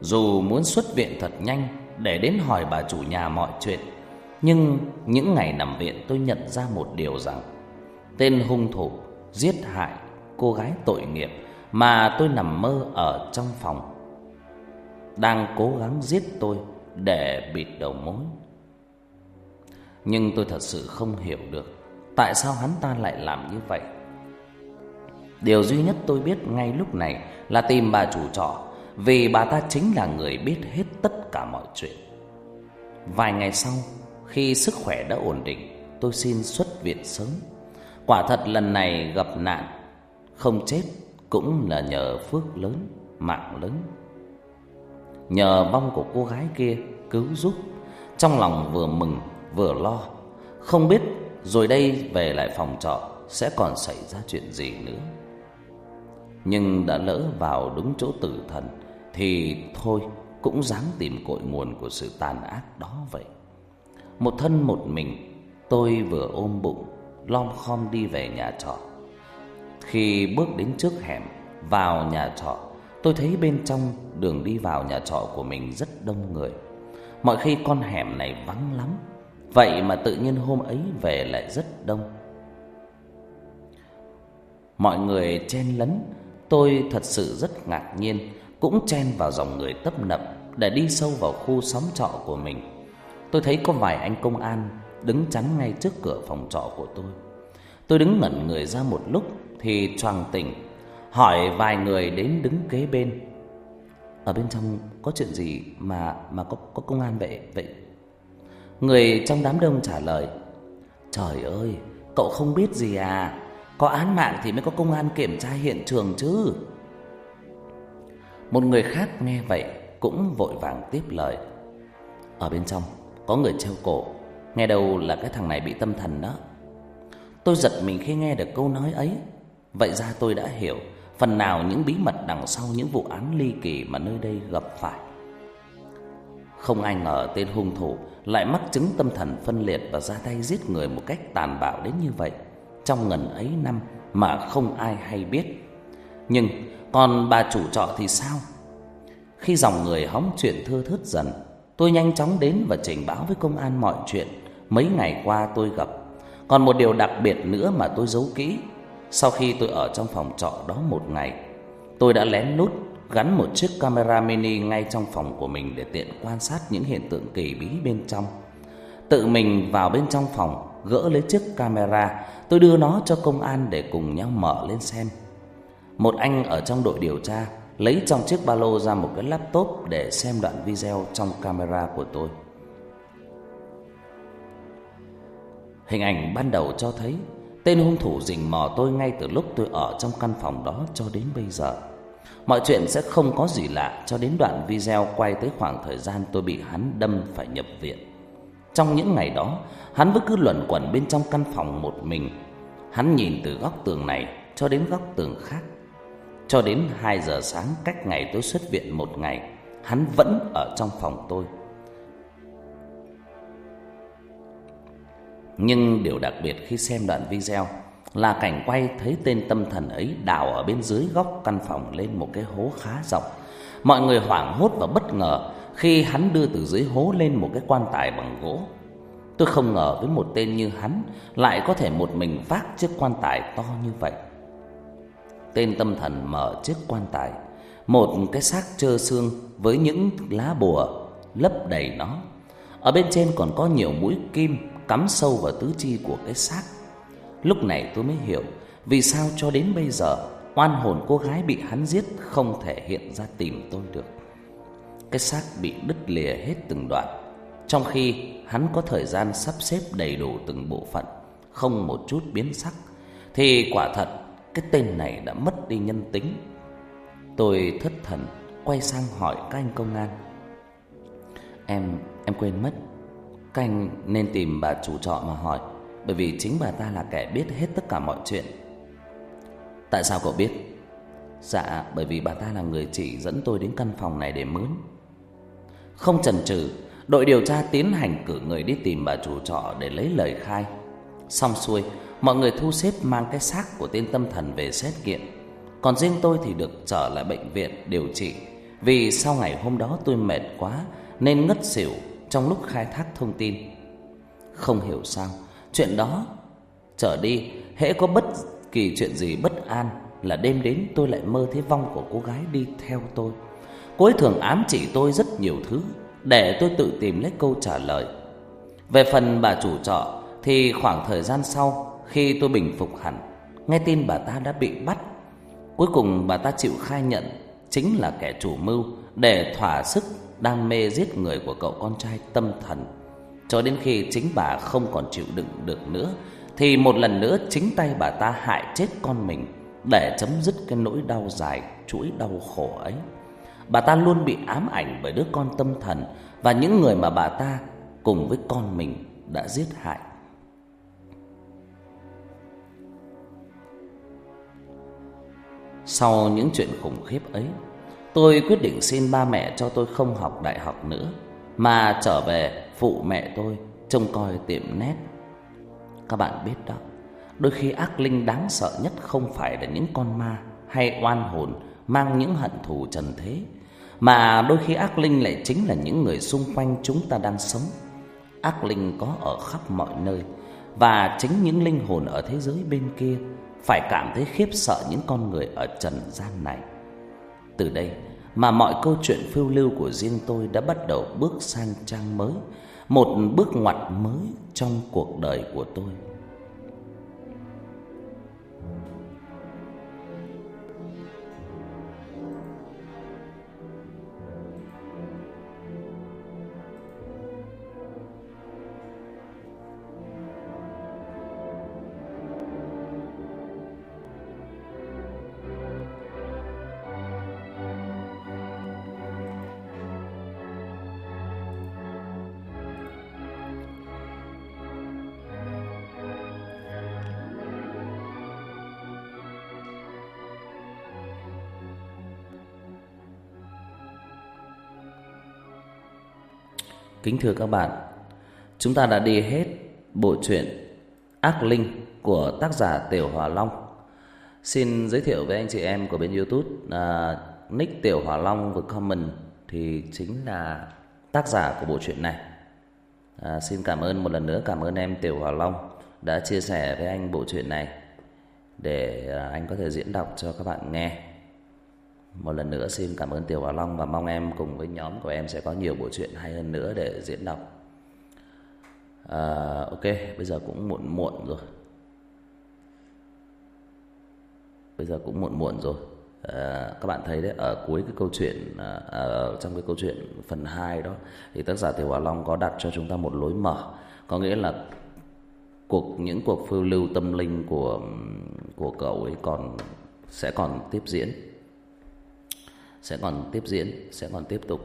Dù muốn xuất viện thật nhanh Để đến hỏi bà chủ nhà mọi chuyện, Nhưng những ngày nằm viện tôi nhận ra một điều rằng Tên hung thủ giết hại cô gái tội nghiệp Mà tôi nằm mơ ở trong phòng đang cố gắng giết tôi để bịt đầu mối. Nhưng tôi thật sự không hiểu được tại sao hắn ta lại làm như vậy. Điều duy nhất tôi biết ngay lúc này là tìm bà chủ trọ vì bà ta chính là người biết hết tất cả mọi chuyện. Vài ngày sau, khi sức khỏe đã ổn định, tôi xin xuất viện sớm. Quả thật lần này gặp nạn, không chết cũng là nhờ phước lớn, mạng lớn nhờ vong của cô gái kia cứu giúp, trong lòng vừa mừng vừa lo, không biết rồi đây về lại phòng trọ sẽ còn xảy ra chuyện gì nữa. Nhưng đã lỡ vào đúng chỗ tử thần thì thôi cũng dám tìm cội nguồn của sự tàn ác đó vậy. Một thân một mình, tôi vừa ôm bụng lom khom đi về nhà trọ. Khi bước đến trước hẻm vào nhà trọ Tôi thấy bên trong đường đi vào nhà trọ của mình rất đông người. Mọi khi con hẻm này vắng lắm, vậy mà tự nhiên hôm ấy về lại rất đông. Mọi người chen lấn, tôi thật sự rất ngạc nhiên, cũng chen vào dòng người tấp nập để đi sâu vào khu xóm trọ của mình. Tôi thấy có vài anh công an đứng chắn ngay trước cửa phòng trọ của tôi. Tôi đứng ngẩn người ra một lúc thì choàng tỉnh hỏi vài người đến đứng kế bên. Ở bên trong có chuyện gì mà mà có có công an vậy vậy? Người trong đám đông trả lời: "Trời ơi, cậu không biết gì à? Có án mạng thì mới có công an kiểm tra hiện trường chứ." Một người khác nghe vậy cũng vội vàng tiếp lời: "Ở bên trong có người treo cổ, nghe đâu là cái thằng này bị tâm thần đó." Tôi giật mình khi nghe được câu nói ấy. Vậy ra tôi đã hiểu phần nào những bí mật đằng sau những vụ án ly kỳ mà nơi đây gặp phải. Không ai ngờ tên hung thủ lại mắc chứng tâm thần phân liệt và ra tay giết người một cách tàn bạo đến như vậy trong ngần ấy năm mà không ai hay biết. Nhưng còn bà chủ trọ thì sao? Khi dòng người hóng chuyện thưa thớt dần, tôi nhanh chóng đến và trình báo với công an mọi chuyện mấy ngày qua tôi gặp. Còn một điều đặc biệt nữa mà tôi giấu kỹ sau khi tôi ở trong phòng trọ đó một ngày, tôi đã lén lút gắn một chiếc camera mini ngay trong phòng của mình để tiện quan sát những hiện tượng kỳ bí bên trong. Tự mình vào bên trong phòng, gỡ lấy chiếc camera, tôi đưa nó cho công an để cùng nhau mở lên xem. Một anh ở trong đội điều tra lấy trong chiếc ba lô ra một cái laptop để xem đoạn video trong camera của tôi. Hình ảnh ban đầu cho thấy Tên hung thủ rình mò tôi ngay từ lúc tôi ở trong căn phòng đó cho đến bây giờ. Mọi chuyện sẽ không có gì lạ cho đến đoạn video quay tới khoảng thời gian tôi bị hắn đâm phải nhập viện. Trong những ngày đó, hắn vẫn cứ luẩn quẩn bên trong căn phòng một mình. Hắn nhìn từ góc tường này cho đến góc tường khác. Cho đến 2 giờ sáng cách ngày tôi xuất viện một ngày, hắn vẫn ở trong phòng tôi. Nhưng điều đặc biệt khi xem đoạn video là cảnh quay thấy tên tâm thần ấy đào ở bên dưới góc căn phòng lên một cái hố khá rộng. Mọi người hoảng hốt và bất ngờ khi hắn đưa từ dưới hố lên một cái quan tài bằng gỗ. Tôi không ngờ với một tên như hắn lại có thể một mình vác chiếc quan tài to như vậy. Tên tâm thần mở chiếc quan tài, một cái xác trơ xương với những lá bùa lấp đầy nó. Ở bên trên còn có nhiều mũi kim cắm sâu vào tứ chi của cái xác. Lúc này tôi mới hiểu vì sao cho đến bây giờ oan hồn cô gái bị hắn giết không thể hiện ra tìm tôi được. Cái xác bị đứt lìa hết từng đoạn, trong khi hắn có thời gian sắp xếp đầy đủ từng bộ phận, không một chút biến sắc, thì quả thật cái tên này đã mất đi nhân tính. Tôi thất thần quay sang hỏi các anh công an. Em em quên mất, các anh nên tìm bà chủ trọ mà hỏi, bởi vì chính bà ta là kẻ biết hết tất cả mọi chuyện. Tại sao cậu biết? Dạ, bởi vì bà ta là người chỉ dẫn tôi đến căn phòng này để mướn. Không chần chừ, đội điều tra tiến hành cử người đi tìm bà chủ trọ để lấy lời khai. Xong xuôi, mọi người thu xếp mang cái xác của tên tâm thần về xét nghiệm. Còn riêng tôi thì được trở lại bệnh viện điều trị vì sau ngày hôm đó tôi mệt quá nên ngất xỉu trong lúc khai thác thông tin. Không hiểu sao, chuyện đó trở đi hễ có bất kỳ chuyện gì bất an là đêm đến tôi lại mơ thấy vong của cô gái đi theo tôi. Cô ấy thường ám chỉ tôi rất nhiều thứ để tôi tự tìm lấy câu trả lời. Về phần bà chủ trọ thì khoảng thời gian sau khi tôi bình phục hẳn, nghe tin bà ta đã bị bắt. Cuối cùng bà ta chịu khai nhận chính là kẻ chủ mưu để thỏa sức đam mê giết người của cậu con trai tâm thần. Cho đến khi chính bà không còn chịu đựng được nữa thì một lần nữa chính tay bà ta hại chết con mình để chấm dứt cái nỗi đau dài, chuỗi đau khổ ấy. Bà ta luôn bị ám ảnh bởi đứa con tâm thần và những người mà bà ta cùng với con mình đã giết hại. Sau những chuyện khủng khiếp ấy, tôi quyết định xin ba mẹ cho tôi không học đại học nữa, mà trở về phụ mẹ tôi trông coi tiệm nét. Các bạn biết đó, đôi khi ác linh đáng sợ nhất không phải là những con ma hay oan hồn mang những hận thù trần thế, mà đôi khi ác linh lại chính là những người xung quanh chúng ta đang sống. Ác linh có ở khắp mọi nơi và chính những linh hồn ở thế giới bên kia phải cảm thấy khiếp sợ những con người ở trần gian này. Từ đây mà mọi câu chuyện phiêu lưu của riêng tôi đã bắt đầu bước sang trang mới, một bước ngoặt mới trong cuộc đời của tôi. Kính thưa các bạn, chúng ta đã đi hết bộ truyện Ác Linh của tác giả Tiểu Hòa Long. Xin giới thiệu với anh chị em của bên YouTube à, nick Tiểu Hòa Long vừa comment thì chính là tác giả của bộ truyện này. À, xin cảm ơn một lần nữa cảm ơn em Tiểu Hòa Long đã chia sẻ với anh bộ truyện này để à, anh có thể diễn đọc cho các bạn nghe. Một lần nữa xin cảm ơn Tiểu hòa Long và mong em cùng với nhóm của em sẽ có nhiều bộ truyện hay hơn nữa để diễn đọc. À, ok, bây giờ cũng muộn muộn rồi. Bây giờ cũng muộn muộn rồi. À, các bạn thấy đấy ở cuối cái câu chuyện à, ở trong cái câu chuyện phần 2 đó thì tác giả Tiểu hòa Long có đặt cho chúng ta một lối mở, có nghĩa là cuộc những cuộc phiêu lưu tâm linh của của cậu ấy còn sẽ còn tiếp diễn sẽ còn tiếp diễn, sẽ còn tiếp tục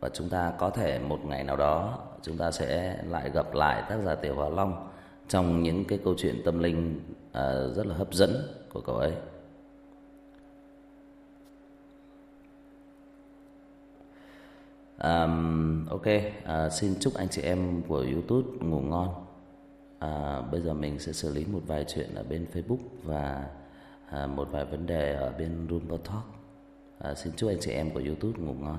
và chúng ta có thể một ngày nào đó chúng ta sẽ lại gặp lại tác giả Tiểu Hòa Long trong những cái câu chuyện tâm linh uh, rất là hấp dẫn của cậu ấy. Um, ok, uh, xin chúc anh chị em của YouTube ngủ ngon. Uh, bây giờ mình sẽ xử lý một vài chuyện ở bên Facebook và uh, một vài vấn đề ở bên Room Talk à, xin chúc anh chị em của youtube ngủ ngon.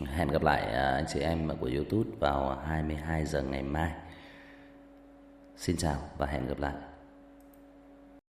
Hẹn gặp lại à, anh chị em của youtube vào 22 giờ ngày mai. Xin chào và hẹn gặp lại.